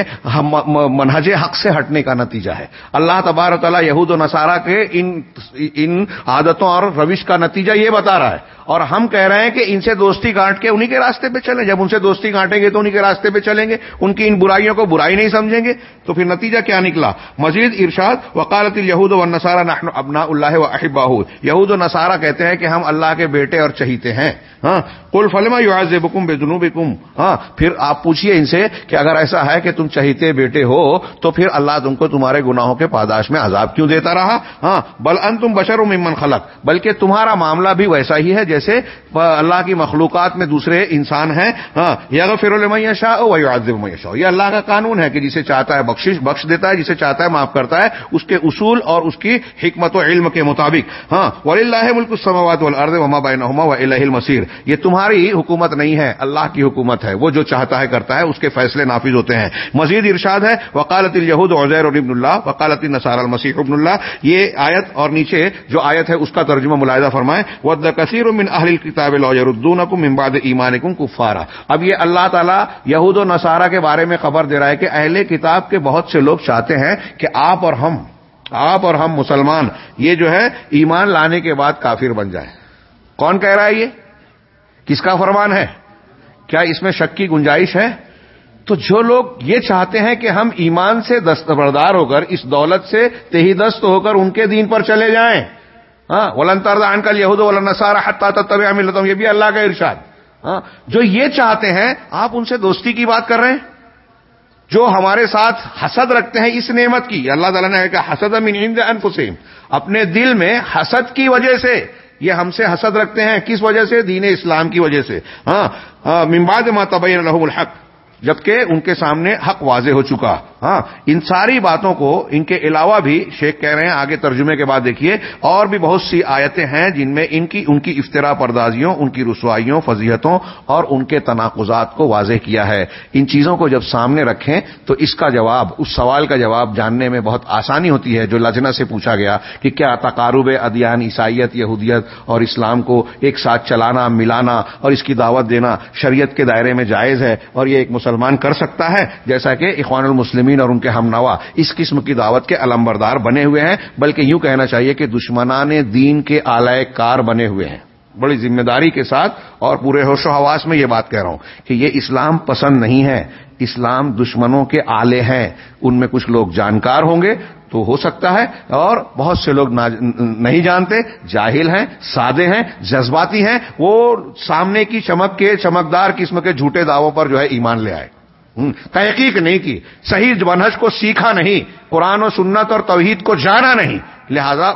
منہج حق سے ہٹنے کا نتیجہ ہے۔ اللہ تبار تعالیٰ یہود و نصارہ کے ان ان عادتوں اور روش کا نتیجہ یہ بتا رہا ہے۔ اور ہم کہہ رہے ہیں کہ ان سے دوستی کاٹ کے انہی کے راستے پہ چلیں۔ جب ان سے دوستی کاٹیں گے تو انہی کے راستے پہ چلیں گے۔ ان کی ان برائیوں کو برائی نہیں سمجھیں گے۔ تو پھر نتیجہ کیا نکلا؟ مزید ارشاد وکالت یہود و نصارہ ابنا اللہ و احبا یہود و نصارہ کہتے ہیں کہ ہم اللہ کے بیٹے اور چہیتے ہیں۔ ہاں کل فلما یواز بکم بے جنوب ہاں پھر آپ پوچھیے ان سے کہ اگر ایسا ہے کہ تم چہیتے بیٹے ہو، تو پھر اللہ تم کو تمہارے گناہوں کے پاداش میں عذاب کیوں دیتا رہا؟ ہاں بل ان تم بشر ممن خلق۔ بلکہ تمہارا معاملہ بھی ویسا ہی ہے جیسے اللہ کی مخلوقات میں دوسرے انسان ہیں۔ ہاں یا فر شاہ شاہ یہ اللہ کا قانون ہے کہ جسے چاہتا ہے بخش بخش دیتا ہے، جسے چاہتا ہے معاف کرتا ہے، اس کے اصول اور اس کی حکمت و علم کے مطابق۔ ہاں ولی اللہ ملک السماوات والارض وما بینہما و الہ المصیر یہ تمہاری حکومت نہیں ہے، اللہ کی حکومت ہے۔ وہ جو چاہتا ہے، کرتا ہے، اس کے فیصلے نافذ ہوتے ہیں۔ مزید ارشاد ہے وکالت الہود عزیر ابن اللہ وکالت نصار المسیح ابن اللہ یہ آیت اور نیچے جو آیت ہے، اس کا ترجمہ ملاحظہ فرمائے ود کثیر من اہل کتاب لوجردون کو ممباد ایمان کم کفارا۔ اب یہ اللہ تعالیٰ یہود و نصارہ کے بارے میں خبر دے رہا ہے کہ اہل کتاب کے بہت سے لوگ چاہتے ہیں کہ آپ اور ہم، آپ اور ہم مسلمان، یہ جو ہے ایمان لانے کے بعد کافر بن جائے کون کہہ رہا ہے یہ؟ کس کا فرمان ہے؟ کیا اس میں شک کی گنجائش ہے؟ تو جو لوگ یہ چاہتے ہیں کہ ہم ایمان سے دستبردار ہو کر، اس دولت سے تہی دست ہو کر ان کے دین پر چلے جائیں۔ ہاں ولن تردا کل یہود ولن سارا حتہ تب ملتا ہوں یہ بھی اللہ کا ارشاد۔ ہاں جو یہ چاہتے ہیں، آپ ان سے دوستی کی بات کر رہے ہیں؟ جو ہمارے ساتھ حسد رکھتے ہیں اس نعمت کی۔ اللہ تعالیٰ نے کہا، حسد من عند انفسهم۔ اپنے دل میں حسد کی وجہ سے، یہ ہم سے حسد رکھتے ہیں۔ کس وجہ سے؟ دین اسلام کی وجہ سے۔ ہاں, ہاں، ممباد ما تبین الحق۔ جبکہ ان کے سامنے حق واضح ہو چکا۔ ہاں ان ساری باتوں کو ان کے علاوہ بھی شیخ کہہ رہے ہیں، آگے ترجمے کے بعد دیکھیے۔ اور بھی بہت سی آیتیں ہیں جن میں ان کی ان کی افطرا پردازیوں، ان کی رسوائیوں، فضیحتوں اور ان کے تناقضات کو واضح کیا ہے۔ ان چیزوں کو جب سامنے رکھیں تو اس کا جواب، اس سوال کا جواب جاننے میں بہت آسانی ہوتی ہے، جو لجنا سے پوچھا گیا کہ کیا تقارب ادیان، عیسائیت، یہودیت اور اسلام کو ایک ساتھ چلانا، ملانا اور اس کی دعوت دینا شریعت کے دائرے میں جائز ہے؟ اور یہ ایک مسلمان کر سکتا ہے، جیسا کہ اخوان المسلمین اور ان کے ہم نوا اس قسم کی دعوت کے علمبردار بنے ہوئے ہیں، بلکہ یوں کہنا چاہیے کہ دشمنان دین کے آلائے کار بنے ہوئے ہیں۔ بڑی ذمہ داری کے ساتھ اور پورے ہوش و حواس میں یہ بات کہہ رہا ہوں کہ یہ اسلام پسند نہیں ہے۔ اسلام دشمنوں کے آلے ہیں۔ ان میں کچھ لوگ جانکار ہوں گے تو ہو سکتا ہے اور بہت سے لوگ نہیں جانتے، جاہل ہیں، سادے ہیں، جذباتی ہیں، وہ سامنے کی چمک کے چمکدار قسم کے جھوٹے دعووں پر جو ہے ایمان لے آئے۔ تحقیق نہیں کی، صحیح منہج کو سیکھا نہیں، قرآن و سنت اور توحید کو جانا نہیں۔ لہذا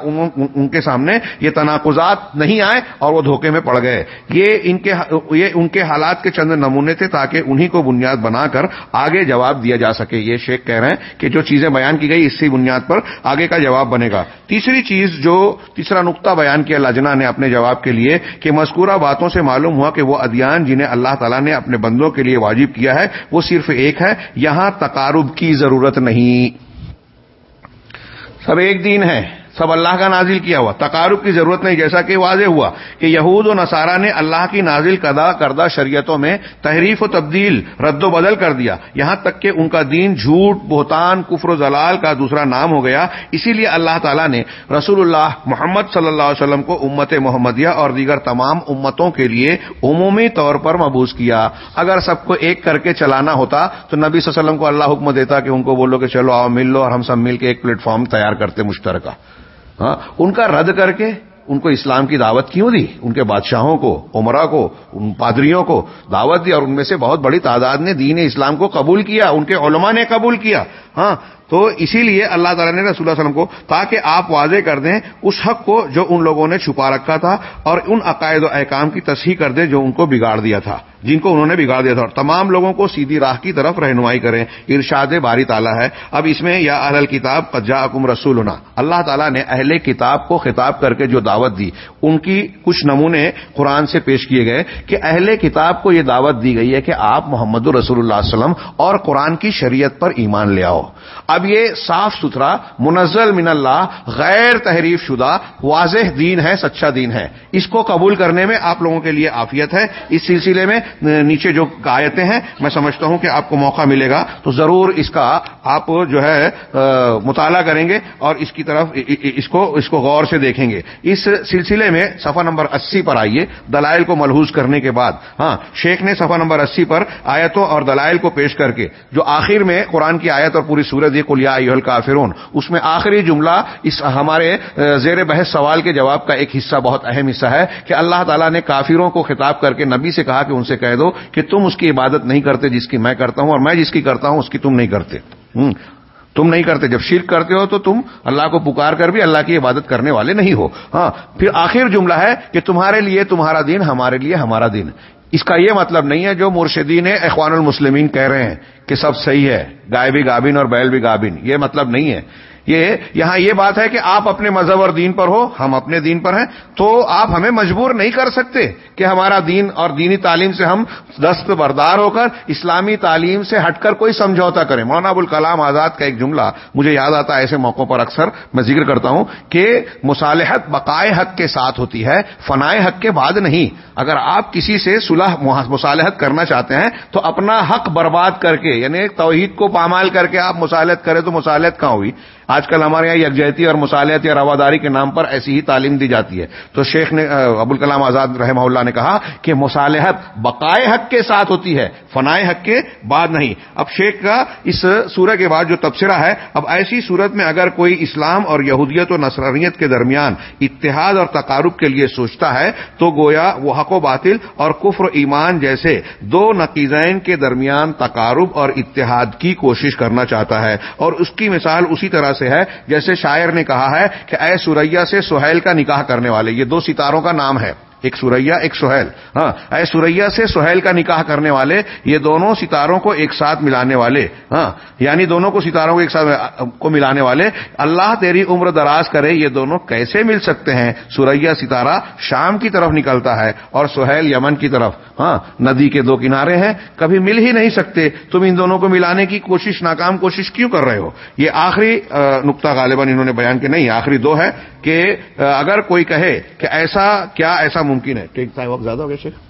ان کے سامنے یہ تناقضات نہیں آئے اور وہ دھوکے میں پڑ گئے۔ یہ ان کے یہ ان کے حالات کے چند نمونے تھے تاکہ انہی کو بنیاد بنا کر آگے جواب دیا جا سکے۔ یہ شیخ کہہ رہے ہیں کہ جو چیزیں بیان کی گئی، اسی بنیاد پر آگے کا جواب بنے گا۔ تیسری چیز جو تیسرا نقطہ بیان کیا لجنا نے اپنے جواب کے لیے کہ مذکورہ باتوں سے معلوم ہوا کہ وہ ادیان جنہیں اللہ تعالیٰ نے اپنے بندوں کے لیے واجب کیا ہے، وہ صرف ایک ہے۔ یہاں تقارب کی ضرورت نہیں۔ سب ایک دین ہے۔ سب اللہ کا نازل کیا ہوا۔ تقارب کی ضرورت نہیں، جیسا کہ واضح ہوا کہ یہود و نصارہ نے اللہ کی نازل کدا کردہ شریعتوں میں تحریف و تبدیل، رد و بدل کر دیا۔ یہاں تک کہ ان کا دین جھوٹ، بہتان، کفر و زلال کا دوسرا نام ہو گیا۔ اسی لیے اللہ تعالیٰ نے رسول اللہ محمد صلی اللہ علیہ وسلم کو امت محمدیہ اور دیگر تمام امتوں کے لیے عمومی طور پر مبوس کیا۔ اگر سب کو ایک کر کے چلانا ہوتا تو نبی صلی اللہ علیہ وسلم کو اللہ حکم دیتا کہ ان کو بولو کہ چلو آؤ مل لو اور ہم سب مل کے ایک پلیٹ فارم تیار کرتے مشترکہ۔ ہاں ان کا رد کر کے ان کو اسلام کی دعوت کیوں دی؟ ان کے بادشاہوں کو، عمرہ کو، ان پادریوں کو دعوت دی اور ان میں سے بہت بڑی تعداد نے دین اسلام کو قبول کیا، ان کے علماء نے قبول کیا۔ ہاں تو اسی لیے اللہ تعالیٰ نے رسول اللہ علیہ وسلم کو تاکہ آپ واضح کر دیں اس حق کو جو ان لوگوں نے چھپا رکھا تھا اور ان عقائد و احکام کی تصحیح کر دیں جو ان کو بگاڑ دیا تھا، جن کو انہوں نے بگاڑ دیا تھا۔ اور تمام لوگوں کو سیدھی راہ کی طرف رہنمائی کریں۔ ارشاد باری تعالیٰ ہے۔ اب اس میں یا اہل کتاب قجا اکم رسول اللہ تعالیٰ نے اہل کتاب کو خطاب کر کے جو دعوت دی، ان کی کچھ نمونے قرآن سے پیش کیے گئے کہ اہل کتاب کو یہ دعوت دی گئی ہے کہ آپ محمد الرسول اللہ علیہ وسلم اور قرآن کی شریعت پر ایمان لے آؤ۔ اب یہ صاف ستھرا، منزل من اللہ، غیر تحریف شدہ، واضح دین ہے، سچا دین ہے۔ اس کو قبول کرنے میں آپ لوگوں کے لیے عافیت ہے۔ اس سلسلے میں نیچے جو آیتیں ہیں، میں سمجھتا ہوں کہ آپ کو موقع ملے گا۔ تو ضرور اس کا آپ جو ہے مطالعہ کریں گے اور اس کی طرف اس کو اس کو غور سے دیکھیں گے۔ اس سلسلے میں صفحہ نمبر اسی پر آئیے، دلائل کو ملحوظ کرنے کے بعد۔ ہاں شیخ نے صفحہ نمبر اسی پر آیتوں اور دلائل کو پیش کر کے، جو آخر میں قرآن کی آیت اور پوری سورج یہ کلیا کافرون اس میں آخری جملہ اس ہمارے زیر بحث سوال کے جواب کا ایک حصہ بہت اہم حصہ ہے کہ اللہ تعالیٰ نے کافروں کو خطاب کر کے نبی سے کہا کہ ان سے کہہ دو کہ تم اس کی عبادت نہیں کرتے جس کی میں کرتا ہوں اور میں جس کی کرتا ہوں اس کی تم نہیں کرتے۔ تم نہیں کرتے۔ جب شرک کرتے ہو تو تم اللہ کو پکار کر بھی اللہ کی عبادت کرنے والے نہیں ہو۔ ہاں پھر آخر جملہ ہے کہ تمہارے لیے تمہارا دین، ہمارے لیے ہمارا دین۔ اس کا یہ مطلب نہیں ہے جو مرشدین اخوان المسلمین کہہ رہے ہیں۔ کہ سب صحیح ہے، گائے بھی گابن اور بیل بھی گابن یہ مطلب نہیں ہے۔ یہ یہاں یہ بات ہے کہ آپ اپنے مذہب اور دین پر ہو، ہم اپنے دین پر ہیں، تو آپ ہمیں مجبور نہیں کر سکتے کہ ہمارا دین اور دینی تعلیم سے ہم دست بردار ہو کر اسلامی تعلیم سے ہٹ کر کوئی سمجھوتا کریں۔ مولانا ابوالکلام آزاد کا ایک جملہ مجھے یاد آتا ہے، ایسے موقعوں پر اکثر میں ذکر کرتا ہوں کہ مصالحت بقائے حق کے ساتھ ہوتی ہے، فنائے حق کے بعد نہیں۔ اگر آپ کسی سے صلح مصالحت کرنا چاہتے ہیں، تو اپنا حق برباد کر کے یعنی توحید کو پامال کر کے آپ مصالحت کریں تو مصالحت کہاں ہوئی؟ آج کل ہمارے یہاں یکجہتی اور مصالحت یا رواداری کے نام پر ایسی ہی تعلیم دی جاتی ہے۔ تو شیخ نے ابوالکلام آزاد رحمہ اللہ نے کہا کہ مصالحت بقائے حق کے ساتھ ہوتی ہے، فنائے حق کے بعد نہیں۔ اب شیخ کا اس سورہ کے بعد جو تبصرہ ہے، اب ایسی صورت میں اگر کوئی اسلام اور یہودیت و نصرانیت کے درمیان اتحاد اور تقارب کے لیے سوچتا ہے، تو گویا وہ حق و باطل اور کفر و ایمان جیسے دو نقیزین کے درمیان تقارب اور اتحاد کی کوشش کرنا چاہتا ہے۔ اور اس کی مثال اسی طرح سے ہے، جیسے شاعر نے کہا ہے کہ اے سوریا سے سہیل کا نکاح کرنے والے، یہ دو ستاروں کا نام ہے۔ ایک سوریا ایک سہیل۔ ہاں اے سوریا سے سہیل کا نکاح کرنے والے، یہ دونوں ستاروں کو ایک ساتھ ملانے والے۔ ہاں یعنی دونوں کو ستاروں کو ایک ساتھ کو ملانے والے۔ اللہ تیری عمر دراز کرے، یہ دونوں کیسے مل سکتے ہیں؟ سوریا ستارہ شام کی طرف نکلتا ہے اور سہیل یمن کی طرف۔ ہاں ندی کے دو کنارے ہیں، کبھی مل ہی نہیں سکتے۔ تم ان دونوں کو ملانے کی کوشش، ناکام کوشش کیوں کر رہے ہو؟ یہ آخری نقطہ غالباً انہوں نے بیان کہ نہیں، آخری دو ہے۔ کہ اگر کوئی کہے کہ ایسا کیا ایسا ممکن ہے ٹھیک ٹائم وقت زیادہ ہو گیا شیخ؟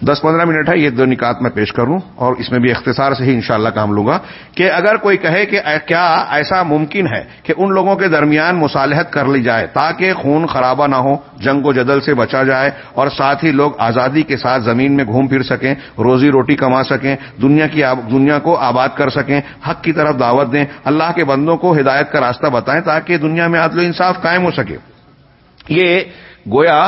دس پندرہ منٹ ہے، یہ دو نکات میں پیش کروں اور اس میں بھی اختصار سے ہی انشاءاللہ کام لوں گا کہ اگر کوئی کہے کہ کیا ایسا ممکن ہے کہ ان لوگوں کے درمیان مصالحت کر لی جائے تاکہ خون خرابہ نہ ہو، جنگ و جدل سے بچا جائے اور ساتھ ہی لوگ آزادی کے ساتھ زمین میں گھوم پھر سکیں، روزی روٹی کما سکیں، دنیا کی دنیا کو آباد کر سکیں، حق کی طرف دعوت دیں، اللہ کے بندوں کو ہدایت کا راستہ بتائیں تاکہ دنیا میں عدل و انصاف قائم ہو سکے۔ یہ گویا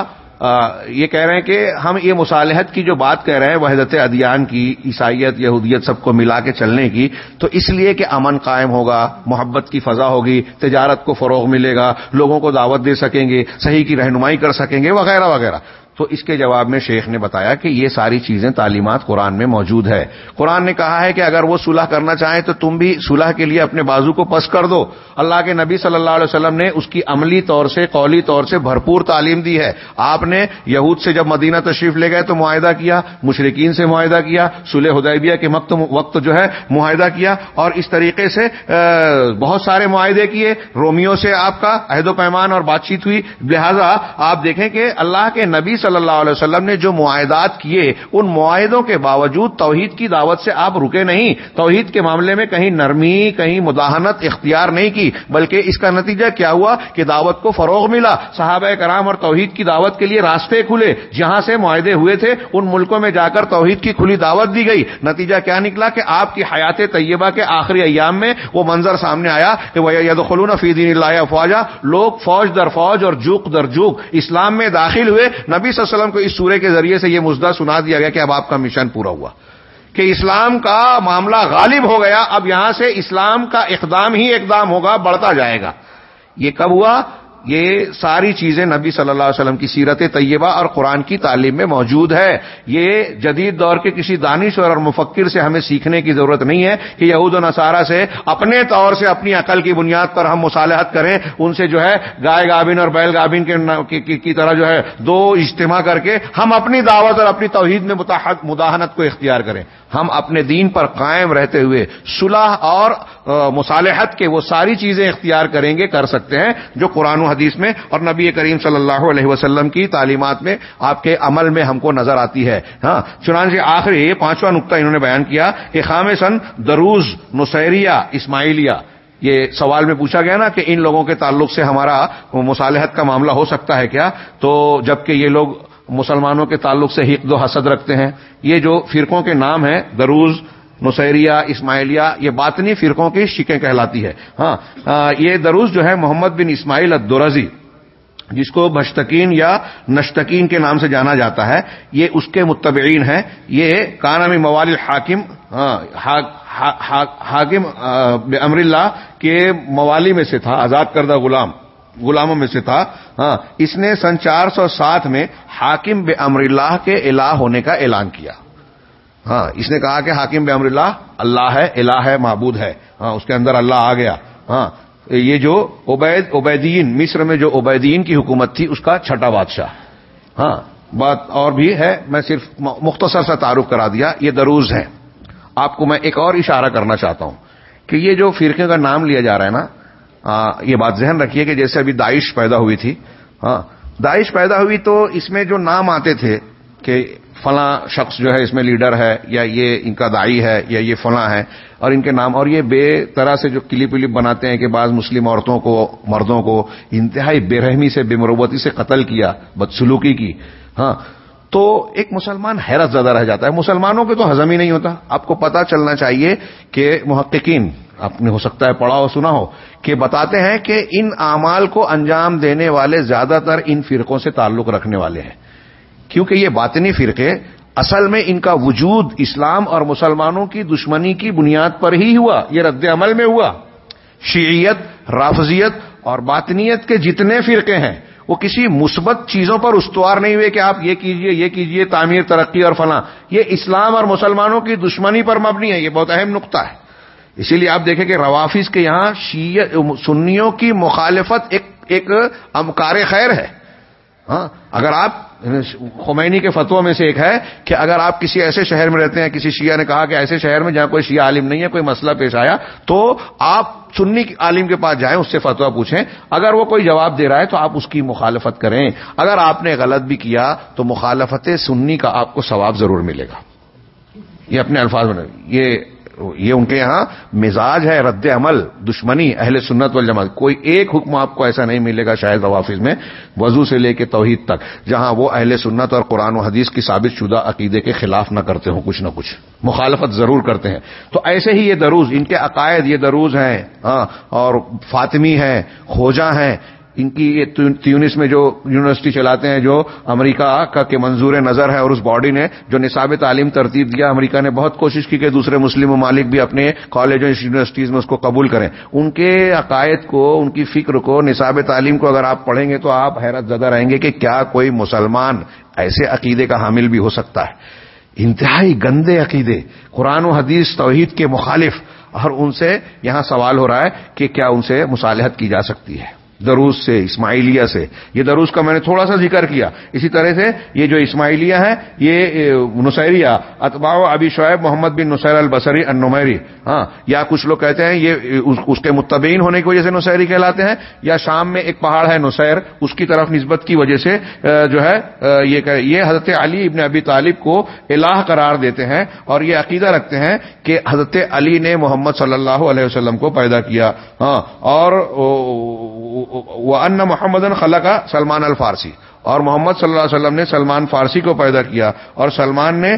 یہ کہہ رہے ہیں کہ ہم یہ مصالحت کی جو بات کہہ رہے ہیں وحدت ادیان کی، عیسائیت، یہودیت، سب کو ملا کے چلنے کی، تو اس لیے کہ امن قائم ہوگا، محبت کی فضا ہوگی، تجارت کو فروغ ملے گا، لوگوں کو دعوت دے سکیں گے، صحیح کی رہنمائی کر سکیں گے، وغیرہ وغیرہ۔ تو اس کے جواب میں شیخ نے بتایا کہ یہ ساری چیزیں تعلیمات قرآن میں موجود ہے۔ قرآن نے کہا ہے کہ اگر وہ صلح کرنا چاہیں تو تم بھی صلح کے لیے اپنے بازو کو پس کر دو۔ اللہ کے نبی صلی اللہ علیہ وسلم نے اس کی عملی طور سے، قولی طور سے بھرپور تعلیم دی ہے۔ آپ نے یہود سے جب مدینہ تشریف لے گئے تو معاہدہ کیا مشرقین سے معاہدہ کیا سلح ہدیبیہ کے وقت جو ہے معاہدہ کیا اور اس طریقے سے بہت سارے معاہدے کیے۔ رومیو سے آپ کا عہد و پیمان اور بات چیت ہوئی۔ لہذا آپ دیکھیں کہ اللہ کے نبی صلی صلی اللہ علیہ وسلم نے جو معاہدات کیے، ان معاہدوں کے باوجود توحید کی دعوت سے آپ رکے نہیں۔ توحید کے معاملے میں کہیں نرمی، کہیں مداحنت اختیار نہیں کی، بلکہ اس کا نتیجہ کیا ہوا؟ کہ دعوت کو فروغ ملا۔ صحابہ کرام اور توحید کی دعوت کے لیے راستے کھلے۔ جہاں سے معاہدے ہوئے تھے، ان ملکوں میں جا کر توحید کی کھلی دعوت دی گئی۔ نتیجہ کیا نکلا؟ کہ آپ کی حیات طیبہ کے آخری ایام میں وہ منظر سامنے آیا کہ وہ خلون فی دین اللہ فوجا لوگ فوج در فوج اور جوک در جوک اسلام میں داخل ہوئے۔ نبی صلی اللہ علیہ وسلم کو اس سورے کے ذریعے سے یہ مزدہ سنا دیا گیا کہ اب آپ کا مشن پورا ہوا۔ کہ اسلام کا معاملہ غالب ہو گیا، اب یہاں سے اسلام کا اقدام ہی اقدام ہوگا، بڑھتا جائے گا۔ یہ کب ہوا؟ یہ ساری چیزیں نبی صلی اللہ علیہ وسلم کی سیرت طیبہ اور قرآن کی تعلیم میں موجود ہے۔ یہ جدید دور کے کسی دانشور اور مفکر سے ہمیں سیکھنے کی ضرورت نہیں ہے کہ یہود و نصارہ سے اپنے طور سے اپنی عقل کی بنیاد پر ہم مصالحت کریں۔ ان سے جو ہے گائے گابن اور بیل گابن کی طرح جو ہے دو اجتماع کر کے ہم اپنی دعوت اور اپنی توحید میں مداحنت کو اختیار کریں۔ ہم اپنے دین پر قائم رہتے ہوئے صلح اور مصالحت کے وہ ساری چیزیں اختیار کریں گے، کر سکتے ہیں جو قرآن و حدیث میں اور نبی کریم صلی اللہ علیہ وسلم کی تعلیمات میں آپ کے عمل میں ہم کو نظر آتی ہے۔ ہاں چنانچہ آخری پانچواں نقطہ انہوں نے بیان کیا کہ خام سن دروز نسیریا اسماعیلیہ۔ یہ سوال میں پوچھا گیا نا کہ ان لوگوں کے تعلق سے ہمارا مصالحت کا معاملہ ہو سکتا ہے کیا؟ تو جبکہ یہ لوگ مسلمانوں کے تعلق سے حقد و حسد رکھتے ہیں، یہ جو فرقوں کے نام ہیں دروز نصیریہ، اسماعیلیہ، یہ باطنی فرقوں کی شکیں کہلاتی ہے۔ ہاں یہ دروز جو ہے محمد بن اسماعیل الدرزی جس کو بشتکین یا نشتکین کے نام سے جانا جاتا ہے، یہ اس کے متبعین ہیں۔ یہ کانام موال حاکم حاکم امر اللہ کے موالی میں سے تھا، آزاد کردہ غلام، غلاموں میں سے تھا۔ ہاں اس نے سن چار سو سات میں حاکم بے امر اللہ کے الہ ہونے کا اعلان کیا۔ ہاں اس نے کہا کہ حاکم بے امر اللہ اللہ ہے، الہ ہے، معبود ہے۔ ہاں اس کے اندر اللہ آ گیا۔ ہاں یہ جو عبید عبیدین مصر میں جو عبیدین کی حکومت تھی، اس کا چھٹا بادشاہ۔ ہاں بات اور بھی ہے، میں صرف مختصر سا تعارف کرا دیا، یہ دروز ہے آپ کو میں ایک اور اشارہ کرنا چاہتا ہوں کہ یہ جو فرقے کا نام لیا جا رہا ہے نا یہ بات ذہن رکھیے کہ جیسے ابھی داعش پیدا ہوئی تھی۔ ہاں داعش پیدا ہوئی تو اس میں جو نام آتے تھے کہ فلاں شخص جو ہے اس میں لیڈر ہے، یا یہ ان کا دائی ہے، یا یہ فلاں ہے، اور ان کے نام، اور یہ بے طرح سے جو کلپ ولپ بناتے ہیں کہ بعض مسلم عورتوں کو، مردوں کو انتہائی بے رحمی سے، بے مروتی سے قتل کیا، بدسلوکی کی ہاں تو ایک مسلمان حیرت زدہ رہ جاتا ہے۔ مسلمانوں کے تو ہزم ہی نہیں ہوتا۔ آپ کو پتا چلنا چاہیے کہ محققین، آپ نے ہو سکتا ہے پڑھا ہو، سنا ہو، کہ بتاتے ہیں کہ ان اعمال کو انجام دینے والے زیادہ تر ان فرقوں سے تعلق رکھنے والے ہیں۔ کیونکہ یہ باطنی فرقے اصل میں ان کا وجود اسلام اور مسلمانوں کی دشمنی کی بنیاد پر ہی ہوا، یہ رد عمل میں ہوا۔ شیعیت، رافضیت اور باطنیت کے جتنے فرقے ہیں، وہ کسی مثبت چیزوں پر استوار نہیں ہوئے کہ آپ یہ کیجیے یہ کیجیے، تعمیر، ترقی اور فلاں۔ یہ اسلام اور مسلمانوں کی دشمنی پر مبنی ہے، یہ بہت اہم نقطہ ہے۔ اسی لیے آپ دیکھیں کہ روافظ کے یہاں سنیوں کی مخالفت ایک ایک امکار خیر ہے۔ ہاں اگر آپ خمینی کے فتو میں سے ایک ہے کہ اگر آپ کسی ایسے شہر میں رہتے ہیں، کسی شیعہ نے کہا کہ ایسے شہر میں جہاں کوئی شیعہ عالم نہیں ہے، کوئی مسئلہ پیش آیا، تو آپ سنی عالم کے پاس جائیں، اس سے فتوا پوچھیں۔ اگر وہ کوئی جواب دے رہا ہے، تو آپ اس کی مخالفت کریں۔ اگر آپ نے غلط بھی کیا، تو مخالفت سنی کا آپ کو ثواب ضرور ملے گا۔ یہ اپنے الفاظ میں یہ یہ ان کے یہاں مزاج ہے، رد عمل، دشمنی، اہل سنت والجماعت۔ کوئی ایک حکم آپ کو ایسا نہیں ملے گا شاید روافظ میں، وضو سے لے کے توحید تک، جہاں وہ اہل سنت اور قرآن و حدیث کی ثابت شدہ عقیدے کے خلاف نہ کرتے ہوں، کچھ نہ کچھ۔ مخالفت ضرور کرتے ہیں۔ تو ایسے ہی یہ دروز، ان کے عقائد یہ دروز ہیں۔ ہاں اور فاطمی ہیں خوجا ہیں ان کی یہ تیونس میں جو یونیورسٹی چلاتے ہیں، جو امریکہ کا کے منظور نظر ہے اور اس باڈی نے جو نصاب تعلیم ترتیب دیا، امریکہ نے بہت کوشش کی کہ دوسرے مسلم ممالک بھی اپنے کالج اور یونیورسٹیز میں اس کو قبول کریں۔ ان کے عقائد کو، ان کی فکر کو، نصاب تعلیم کو اگر آپ پڑھیں گے تو آپ حیرت زدہ رہیں گے کہ کیا کوئی مسلمان ایسے عقیدے کا حامل بھی ہو سکتا ہے۔ انتہائی گندے عقیدے، قرآن و حدیث، توحید کے مخالف، اور ان سے یہاں سوال ہو رہا ہے کہ کیا ان سے مصالحت کی جا سکتی ہے۔ دروس سے، اسماعیلیہ سے۔ یہ دروس کا میں نے تھوڑا سا ذکر کیا۔ اسی طرح سے یہ جو اسماعیلیہ ہے یہ نسیریہ اتباع ابی شعیب محمد بن نسیر البصری النمیری۔ ہاں یا کچھ لوگ کہتے ہیں یہ اس کے متبین ہونے کی وجہ سے نسیری کہلاتے ہیں، یا شام میں ایک پہاڑ ہے نسیر اس کی طرف نسبت کی وجہ سے جو ہے یہ حضرت علی ابن ابی طالب کو الہ قرار دیتے ہیں اور یہ عقیدہ رکھتے ہیں کہ حضرت علی نے محمد صلی اللہ علیہ وسلم کو پیدا کیا۔ ہاں اور ان محمد خلق سلمان الفارسی اور محمد صلی اللہ علیہ وسلم نے سلمان فارسی کو پیدا کیا اور سلمان نے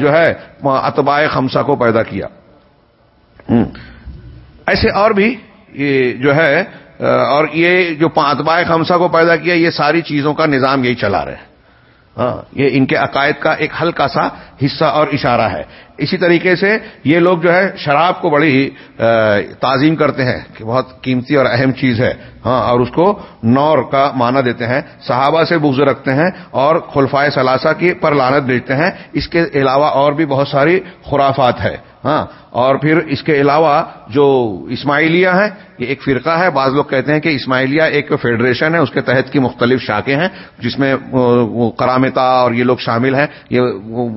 جو ہے اتباع خمسہ کو پیدا کیا۔ ایسے اور بھی، یہ جو ہے اور یہ جو اتباع خمسہ کو پیدا کیا، یہ ساری چیزوں کا نظام یہی چلا رہے ہیں ہاں یہ ان کے عقائد کا ایک ہلکا سا حصہ اور اشارہ ہے۔ اسی طریقے سے یہ لوگ جو ہے شراب کو بڑی تعظیم کرتے ہیں کہ بہت قیمتی اور اہم چیز ہے۔ ہاں اور اس کو نور کا معنی دیتے ہیں۔ صحابہ سے بغض رکھتے ہیں اور خلفائے ثلاثہ کی پر لانت بھیجتے ہیں۔ اس کے علاوہ اور بھی بہت ساری خرافات ہے۔ ہاں اور پھر اس کے علاوہ جو اسماعیلیہ ہے یہ ایک فرقہ ہے، بعض لوگ کہتے ہیں کہ اسماعیلیہ ایک فیڈریشن ہے، اس کے تحت کی مختلف شاخیں ہیں، جس میں کرامتا اور یہ لوگ شامل ہیں، یہ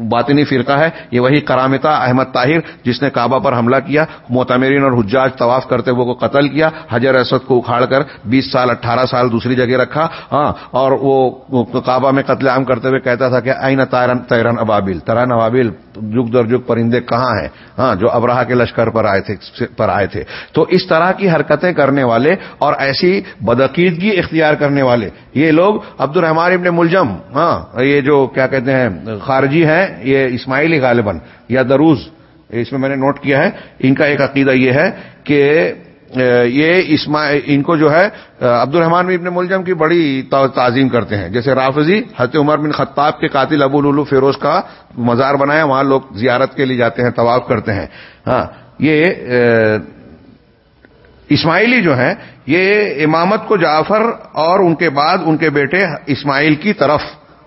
باطنی فرقہ ہے، یہ وہی کرامتا احمد طاہر جس نے کعبہ پر حملہ کیا موتمرین اور حجاج طواف کرتے ہوئے کو قتل کیا، حجر اسد کو اکھاڑ کر بیس سال، اٹھارہ سال دوسری جگہ رکھا ہاں اور وہ کعبہ میں قتل عام کرتے ہوئے کہتا تھا کہ آئین تیرن تیرن ابابل ترن ابابل جگ در جگ پرندے کہاں ہیں؟ ہاں جو ابراہ کے لشکر پر آئے تھے، پر آئے تھے۔ تو اس طرح کی حرکتیں کرنے والے اور ایسی بدعقیدگی اختیار کرنے والے، یہ لوگ عبد الرحمان ابن ملجم ہاں یہ جو کیا کہتے ہیں، خارجی ہیں، یہ اسماعیلی غالباً، یا دروز اس میں میں نے نوٹ کیا ہے۔ ان کا ایک عقیدہ یہ ہے کہ یہ ان کو جو ہے عبد الرحمان ابن ملجم کی بڑی تعظیم کرتے ہیں۔ جیسے رافضی حضرت عمر بن خطاب کے قاتل ابو الولو فیروز کا مزار بنایا وہاں لوگ زیارت کے لیے جاتے ہیں، طواف کرتے ہیں۔ ہاں یہ اسماعیلی جو ہیں، یہ امامت کو جعفر اور ان کے بعد ان کے بیٹے اسماعیل کی طرف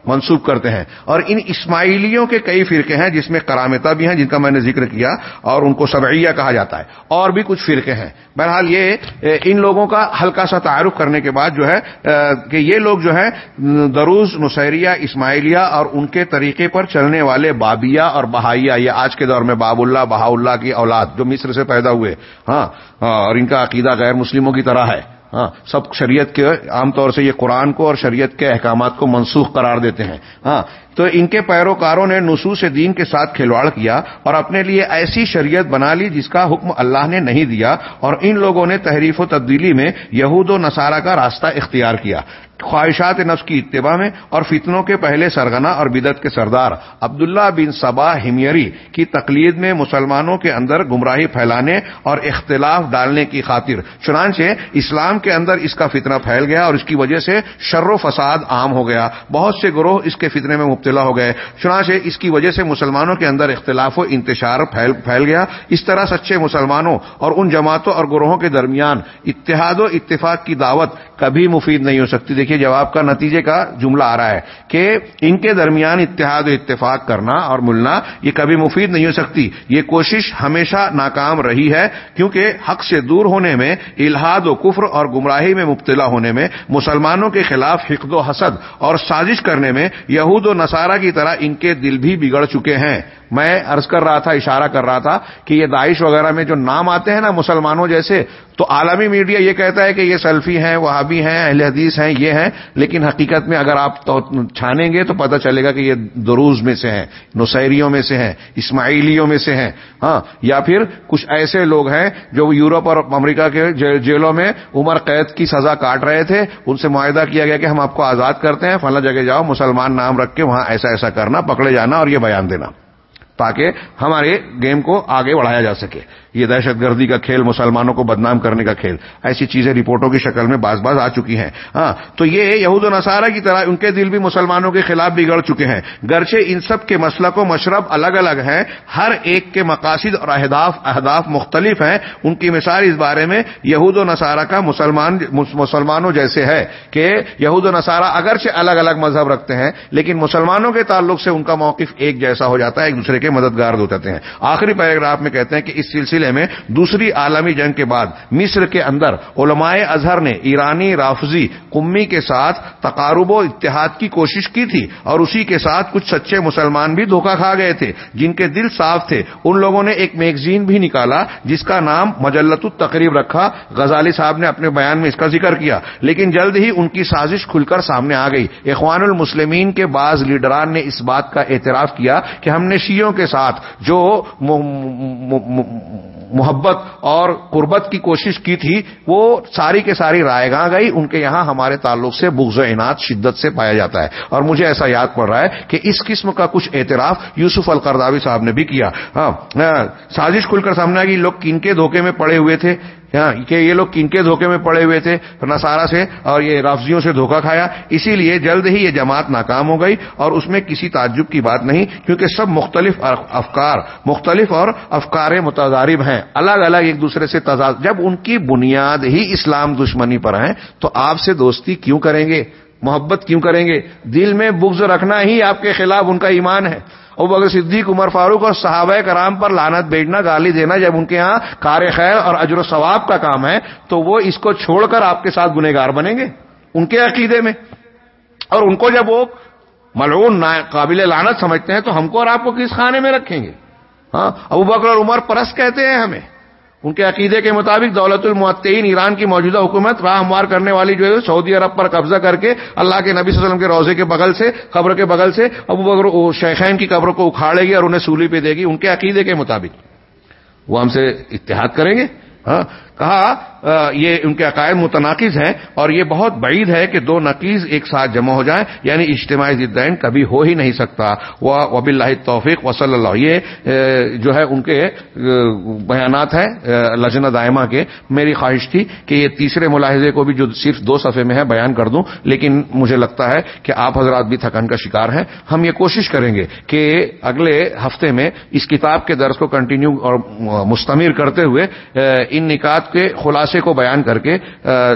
منسوخ کرتے ہیں اور ان اسماعیلیوں کے کئی فرقے ہیں جس میں کرامتا بھی ہیں جن کا میں نے ذکر کیا اور ان کو سبعیہ کہا جاتا ہے اور بھی کچھ فرقے ہیں بہرحال یہ ان لوگوں کا ہلکا سا تعارف کرنے کے بعد جو ہے کہ یہ لوگ جو ہے دروز، نصیریہ، اسماعیلیہ اور ان کے طریقے پر چلنے والے بابیا اور بہائیا یہ آج کے دور میں باب اللہ بہا اللہ کی اولاد جو مصر سے پیدا ہوئے ہاں،, ہاں اور ان کا عقیدہ غیر مسلموں کی طرح ہے۔ ہاں سب شریعت کے عام طور سے یہ قرآن کو اور شریعت کے احکامات کو منسوخ قرار دیتے ہیں۔ ہاں تو ان کے پیروکاروں نے نصوص دین کے ساتھ کھلواڑ کیا اور اپنے لیے ایسی شریعت بنا لی جس کا حکم اللہ نے نہیں دیا اور ان لوگوں نے تحریف و تبدیلی میں یہود و نصارہ کا راستہ اختیار کیا۔ خواہشات نفس کی اتباع میں اور فتنوں کے پہلے سرگنا اور بدت کے سردار عبداللہ بن صبا ہمیری کی تقلید میں مسلمانوں کے اندر گمراہی پھیلانے اور اختلاف ڈالنے کی خاطر۔ چنانچہ اسلام کے اندر اس کا فتنہ پھیل گیا اور اس کی وجہ سے شر و فساد عام ہو گیا۔ بہت سے گروہ اس کے فتنے میں مبتلا ہو گئے۔ چنانچہ اس کی وجہ سے مسلمانوں کے اندر اختلاف و انتشار پھیل پھیل گیا۔ اس طرح سچے مسلمانوں اور ان جماعتوں اور گروہوں کے درمیان اتحاد و اتفاق کی دعوت کبھی مفید نہیں ہو سکتی۔ دیکھیے جواب کا نتیجے کا جملہ آ رہا ہے کہ ان کے درمیان اتحاد و اتفاق کرنا اور ملنا، یہ کبھی مفید نہیں ہو سکتی۔ یہ کوشش ہمیشہ ناکام رہی ہے، کیونکہ حق سے دور ہونے میں الحاد و کفر اور گمراہی میں مبتلا ہونے میں، مسلمانوں کے خلاف حقد و حسد اور سازش کرنے میں، یہود و نصارہ کی طرح ان کے دل بھی بگڑ چکے ہیں۔ میں عرض کر رہا تھا، اشارہ کر رہا تھا کہ یہ داعش وغیرہ میں جو نام آتے ہیں نا مسلمانوں جیسے، تو عالمی میڈیا یہ کہتا ہے کہ یہ سیلفی ہیں، وہابی ہیں، اہل حدیث ہیں، یہ ہیں، لیکن حقیقت میں اگر آپ چھانیں گے تو پتہ چلے گا کہ یہ دروز میں سے ہیں، نصیریوں میں سے ہیں، اسماعیلیوں میں سے ہیں ہاں یا پھر کچھ ایسے لوگ ہیں جو یورپ اور امریکہ کے جی-, جیلوں میں عمر قید کی سزا کاٹ رہے تھے، ان سے معاہدہ کیا گیا کہ ہم آپ کو آزاد کرتے ہیں، فلاں جگہ جاؤ، مسلمان نام رکھ کے وہاں ایسا ایسا کرنا، پکڑے جانا اور یہ بیان دینا۔ تاکہ ہمارے گیم کو آگے بڑھایا جا سکے۔ یہ دہشت گردی کا کھیل مسلمانوں کو بدنام کرنے کا کھیل۔ ایسی چیزیں رپورٹوں کی شکل میں باز باز آ چکی ہیں۔ ہاں تو یہ یہود و نصارہ کی طرح ان کے دل بھی مسلمانوں کے خلاف بگڑ چکے ہیں۔ گرچہ ان سب کے مسلک و مشرب الگ الگ ہیں، ہر ایک کے مقاصد اور اہداف اہداف مختلف ہیں۔ ان کی مثال اس بارے میں یہود و نصارہ کا مسلمان، مسلمانوں جیسے ہے کہ یہود و نصارہ اگرچہ الگ الگ مذہب رکھتے ہیں، لیکن مسلمانوں کے تعلق سے ان کا موقف ایک جیسا ہو جاتا ہے، ایک دوسرے کے مددگار ہوتے ہیں۔ آخری پیراگراف میں کہتے ہیں کہ اس سلسلے میں دوسری عالمی جنگ کے بعد مصر کے اندر علماء اظہر نے ایرانی رافضی کمی کے ساتھ تقارب و اتحاد کی کوشش کی تھی اور اسی کے ساتھ کچھ سچے مسلمان بھی دھوکہ کھا گئے تھے، جن کے دل صاف تھے۔ ان لوگوں نے ایک میگزین بھی نکالا جس کا نام مجلت التقریب رکھا۔ غزالی صاحب نے اپنے بیان میں اس کا ذکر کیا، لیکن جلد ہی ان کی سازش کھل کر سامنے آ گئی۔ اخوان المسلمین کے بعض لیڈران نے اس بات کا اعتراف کیا کہ ہم نے شیوں کے ساتھ جو محبت اور قربت کی کوشش کی تھی، وہ ساری کے ساری رائے گاہ گئی، ان کے یہاں ہمارے تعلق سے بغض و انعت شدت سے پایا جاتا ہے۔ اور مجھے ایسا یاد پڑ رہا ہے کہ اس قسم کا کچھ اعتراف یوسف القرداوی صاحب نے بھی کیا۔ ہاں،, ہاں سازش کھل کر سامنے آئی، لوگ کن کے دھوکے میں پڑے ہوئے تھے۔ ہاں، کہ یہ لوگ کن کے دھوکے میں پڑے ہوئے تھے؟ نسارا سے اور یہ رافضیوں سے دھوکہ کھایا۔ اسی لیے جلد ہی یہ جماعت ناکام ہو گئی اور اس میں کسی تعجب کی بات نہیں، کیونکہ سب مختلف افکار، مختلف اور افکار متضارب ہیں۔ الگ الگ ایک دوسرے سے تضاد، جب ان کی بنیاد ہی اسلام دشمنی پر ہیں، تو آپ سے دوستی کیوں کریں گے؟ محبت کیوں کریں گے؟ دل میں بغض رکھنا ہی آپ کے خلاف ان کا ایمان ہے۔ اب بغیر صدیق، عمر فاروق اور صحابہ کرام پر لانت بیچنا گالی دینا جب ان کے ہاں کار خیر اور اجر و ثواب کا کام ہے، تو وہ اس کو چھوڑ کر آپ کے ساتھ گنہگار بنیں گے ان کے عقیدے میں۔ اور ان کو جب وہ ملعون قابل لانت سمجھتے ہیں، تو ہم کو اور آپ کو کس خانے میں رکھیں گے؟ ہاں ابو بکر اور عمر پرس کہتے ہیں ہمیں۔ ان کے عقیدے کے مطابق دولت المعطین ایران کی موجودہ حکومت راہ ہموار کرنے والی جو ہے سعودی عرب پر قبضہ کر کے اللہ کے نبی صلی اللہ علیہ وسلم کے روزے کے بغل سے، قبر کے بغل سے ابو بکر شیخین کی قبر کو اکھاڑے گی اور انہیں سولی پہ دے گی، ان کے عقیدے کے مطابق۔ وہ ہم سے اتحاد کریں گے ہاں کہا یہ ان کے عقائد متناقض ہیں اور یہ بہت بعید ہے کہ دو نقیز ایک ساتھ جمع ہو جائیں یعنی اجتماعی زدین کبھی ہو ہی نہیں سکتا۔ وہ وب اللہ توفیق وصلی اللہ۔ یہ جو ہے ان کے بیانات ہیں لجنہ دائمہ کے۔ میری خواہش تھی کہ یہ تیسرے ملاحظے کو بھی جو صرف دو صفحے میں ہے بیان کر دوں، لیکن مجھے لگتا ہے کہ آپ حضرات بھی تھکن کا شکار ہیں۔ ہم یہ کوشش کریں گے کہ اگلے ہفتے میں اس کتاب کے درس کو کنٹینیو اور مستمر کرتے ہوئے ان نکات کے خلاصے کو بیان کر کے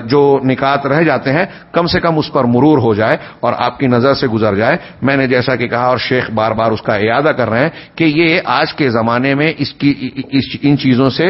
جو نکات رہ جاتے ہیں، کم سے کم اس پر مرور ہو جائے اور آپ کی نظر سے گزر جائے۔ میں نے جیسا کہ کہا اور شیخ بار بار اس کا اعادہ کر رہے ہیں کہ یہ آج کے زمانے میں اس کی ان چیزوں سے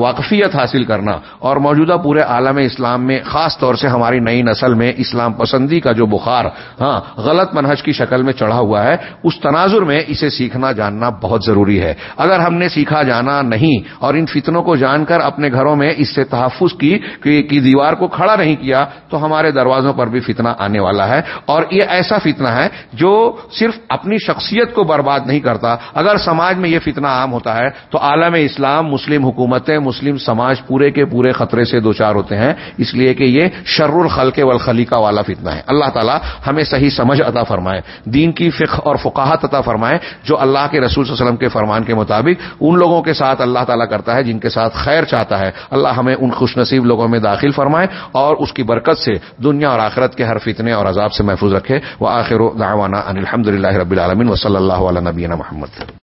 واقفیت حاصل کرنا اور موجودہ پورے عالم اسلام میں، خاص طور سے ہماری نئی نسل میں اسلام پسندی کا جو بخار ہاں غلط منہج کی شکل میں چڑھا ہوا ہے، اس تناظر میں اسے سیکھنا جاننا بہت ضروری ہے۔ اگر ہم نے سیکھا جانا نہیں اور ان فتنوں کو جان کر اپنے گھروں میں اس سے تحفظ کی کی دیوار کو کھڑا نہیں کیا تو ہمارے دروازوں پر بھی فتنہ آنے والا ہے اور یہ ایسا فتنہ ہے جو صرف اپنی شخصیت کو برباد نہیں کرتا۔ اگر سماج میں یہ فتنہ عام ہوتا ہے تو عالم اسلام، مسلم حکومتیں، مسلم سماج پورے کے پورے خطرے سے دو چار ہوتے ہیں۔ اس لیے کہ یہ شر الخلق والخلیقہ والا فتنہ ہے۔ اللہ تعالیٰ ہمیں صحیح سمجھ عطا فرمائے، دین کی فقہ اور فقاہت عطا فرمائے، جو اللہ کے رسول صلی اللہ علیہ وسلم کے فرمان کے مطابق ان لوگوں کے ساتھ اللہ تعالیٰ کرتا ہے، جن کے ساتھ خیر چاہتا ہے۔ اللہ ہمیں ان خوش نصیب لوگوں میں داخل فرمائے اور اس کی برکت سے دنیا اور آخرت کے ہر فتنے اور عذاب سے محفوظ رکھے۔ وہ آخر دعوانا ان الحمد رب العالمین و صلی اللہ علیہ نبینا محمد۔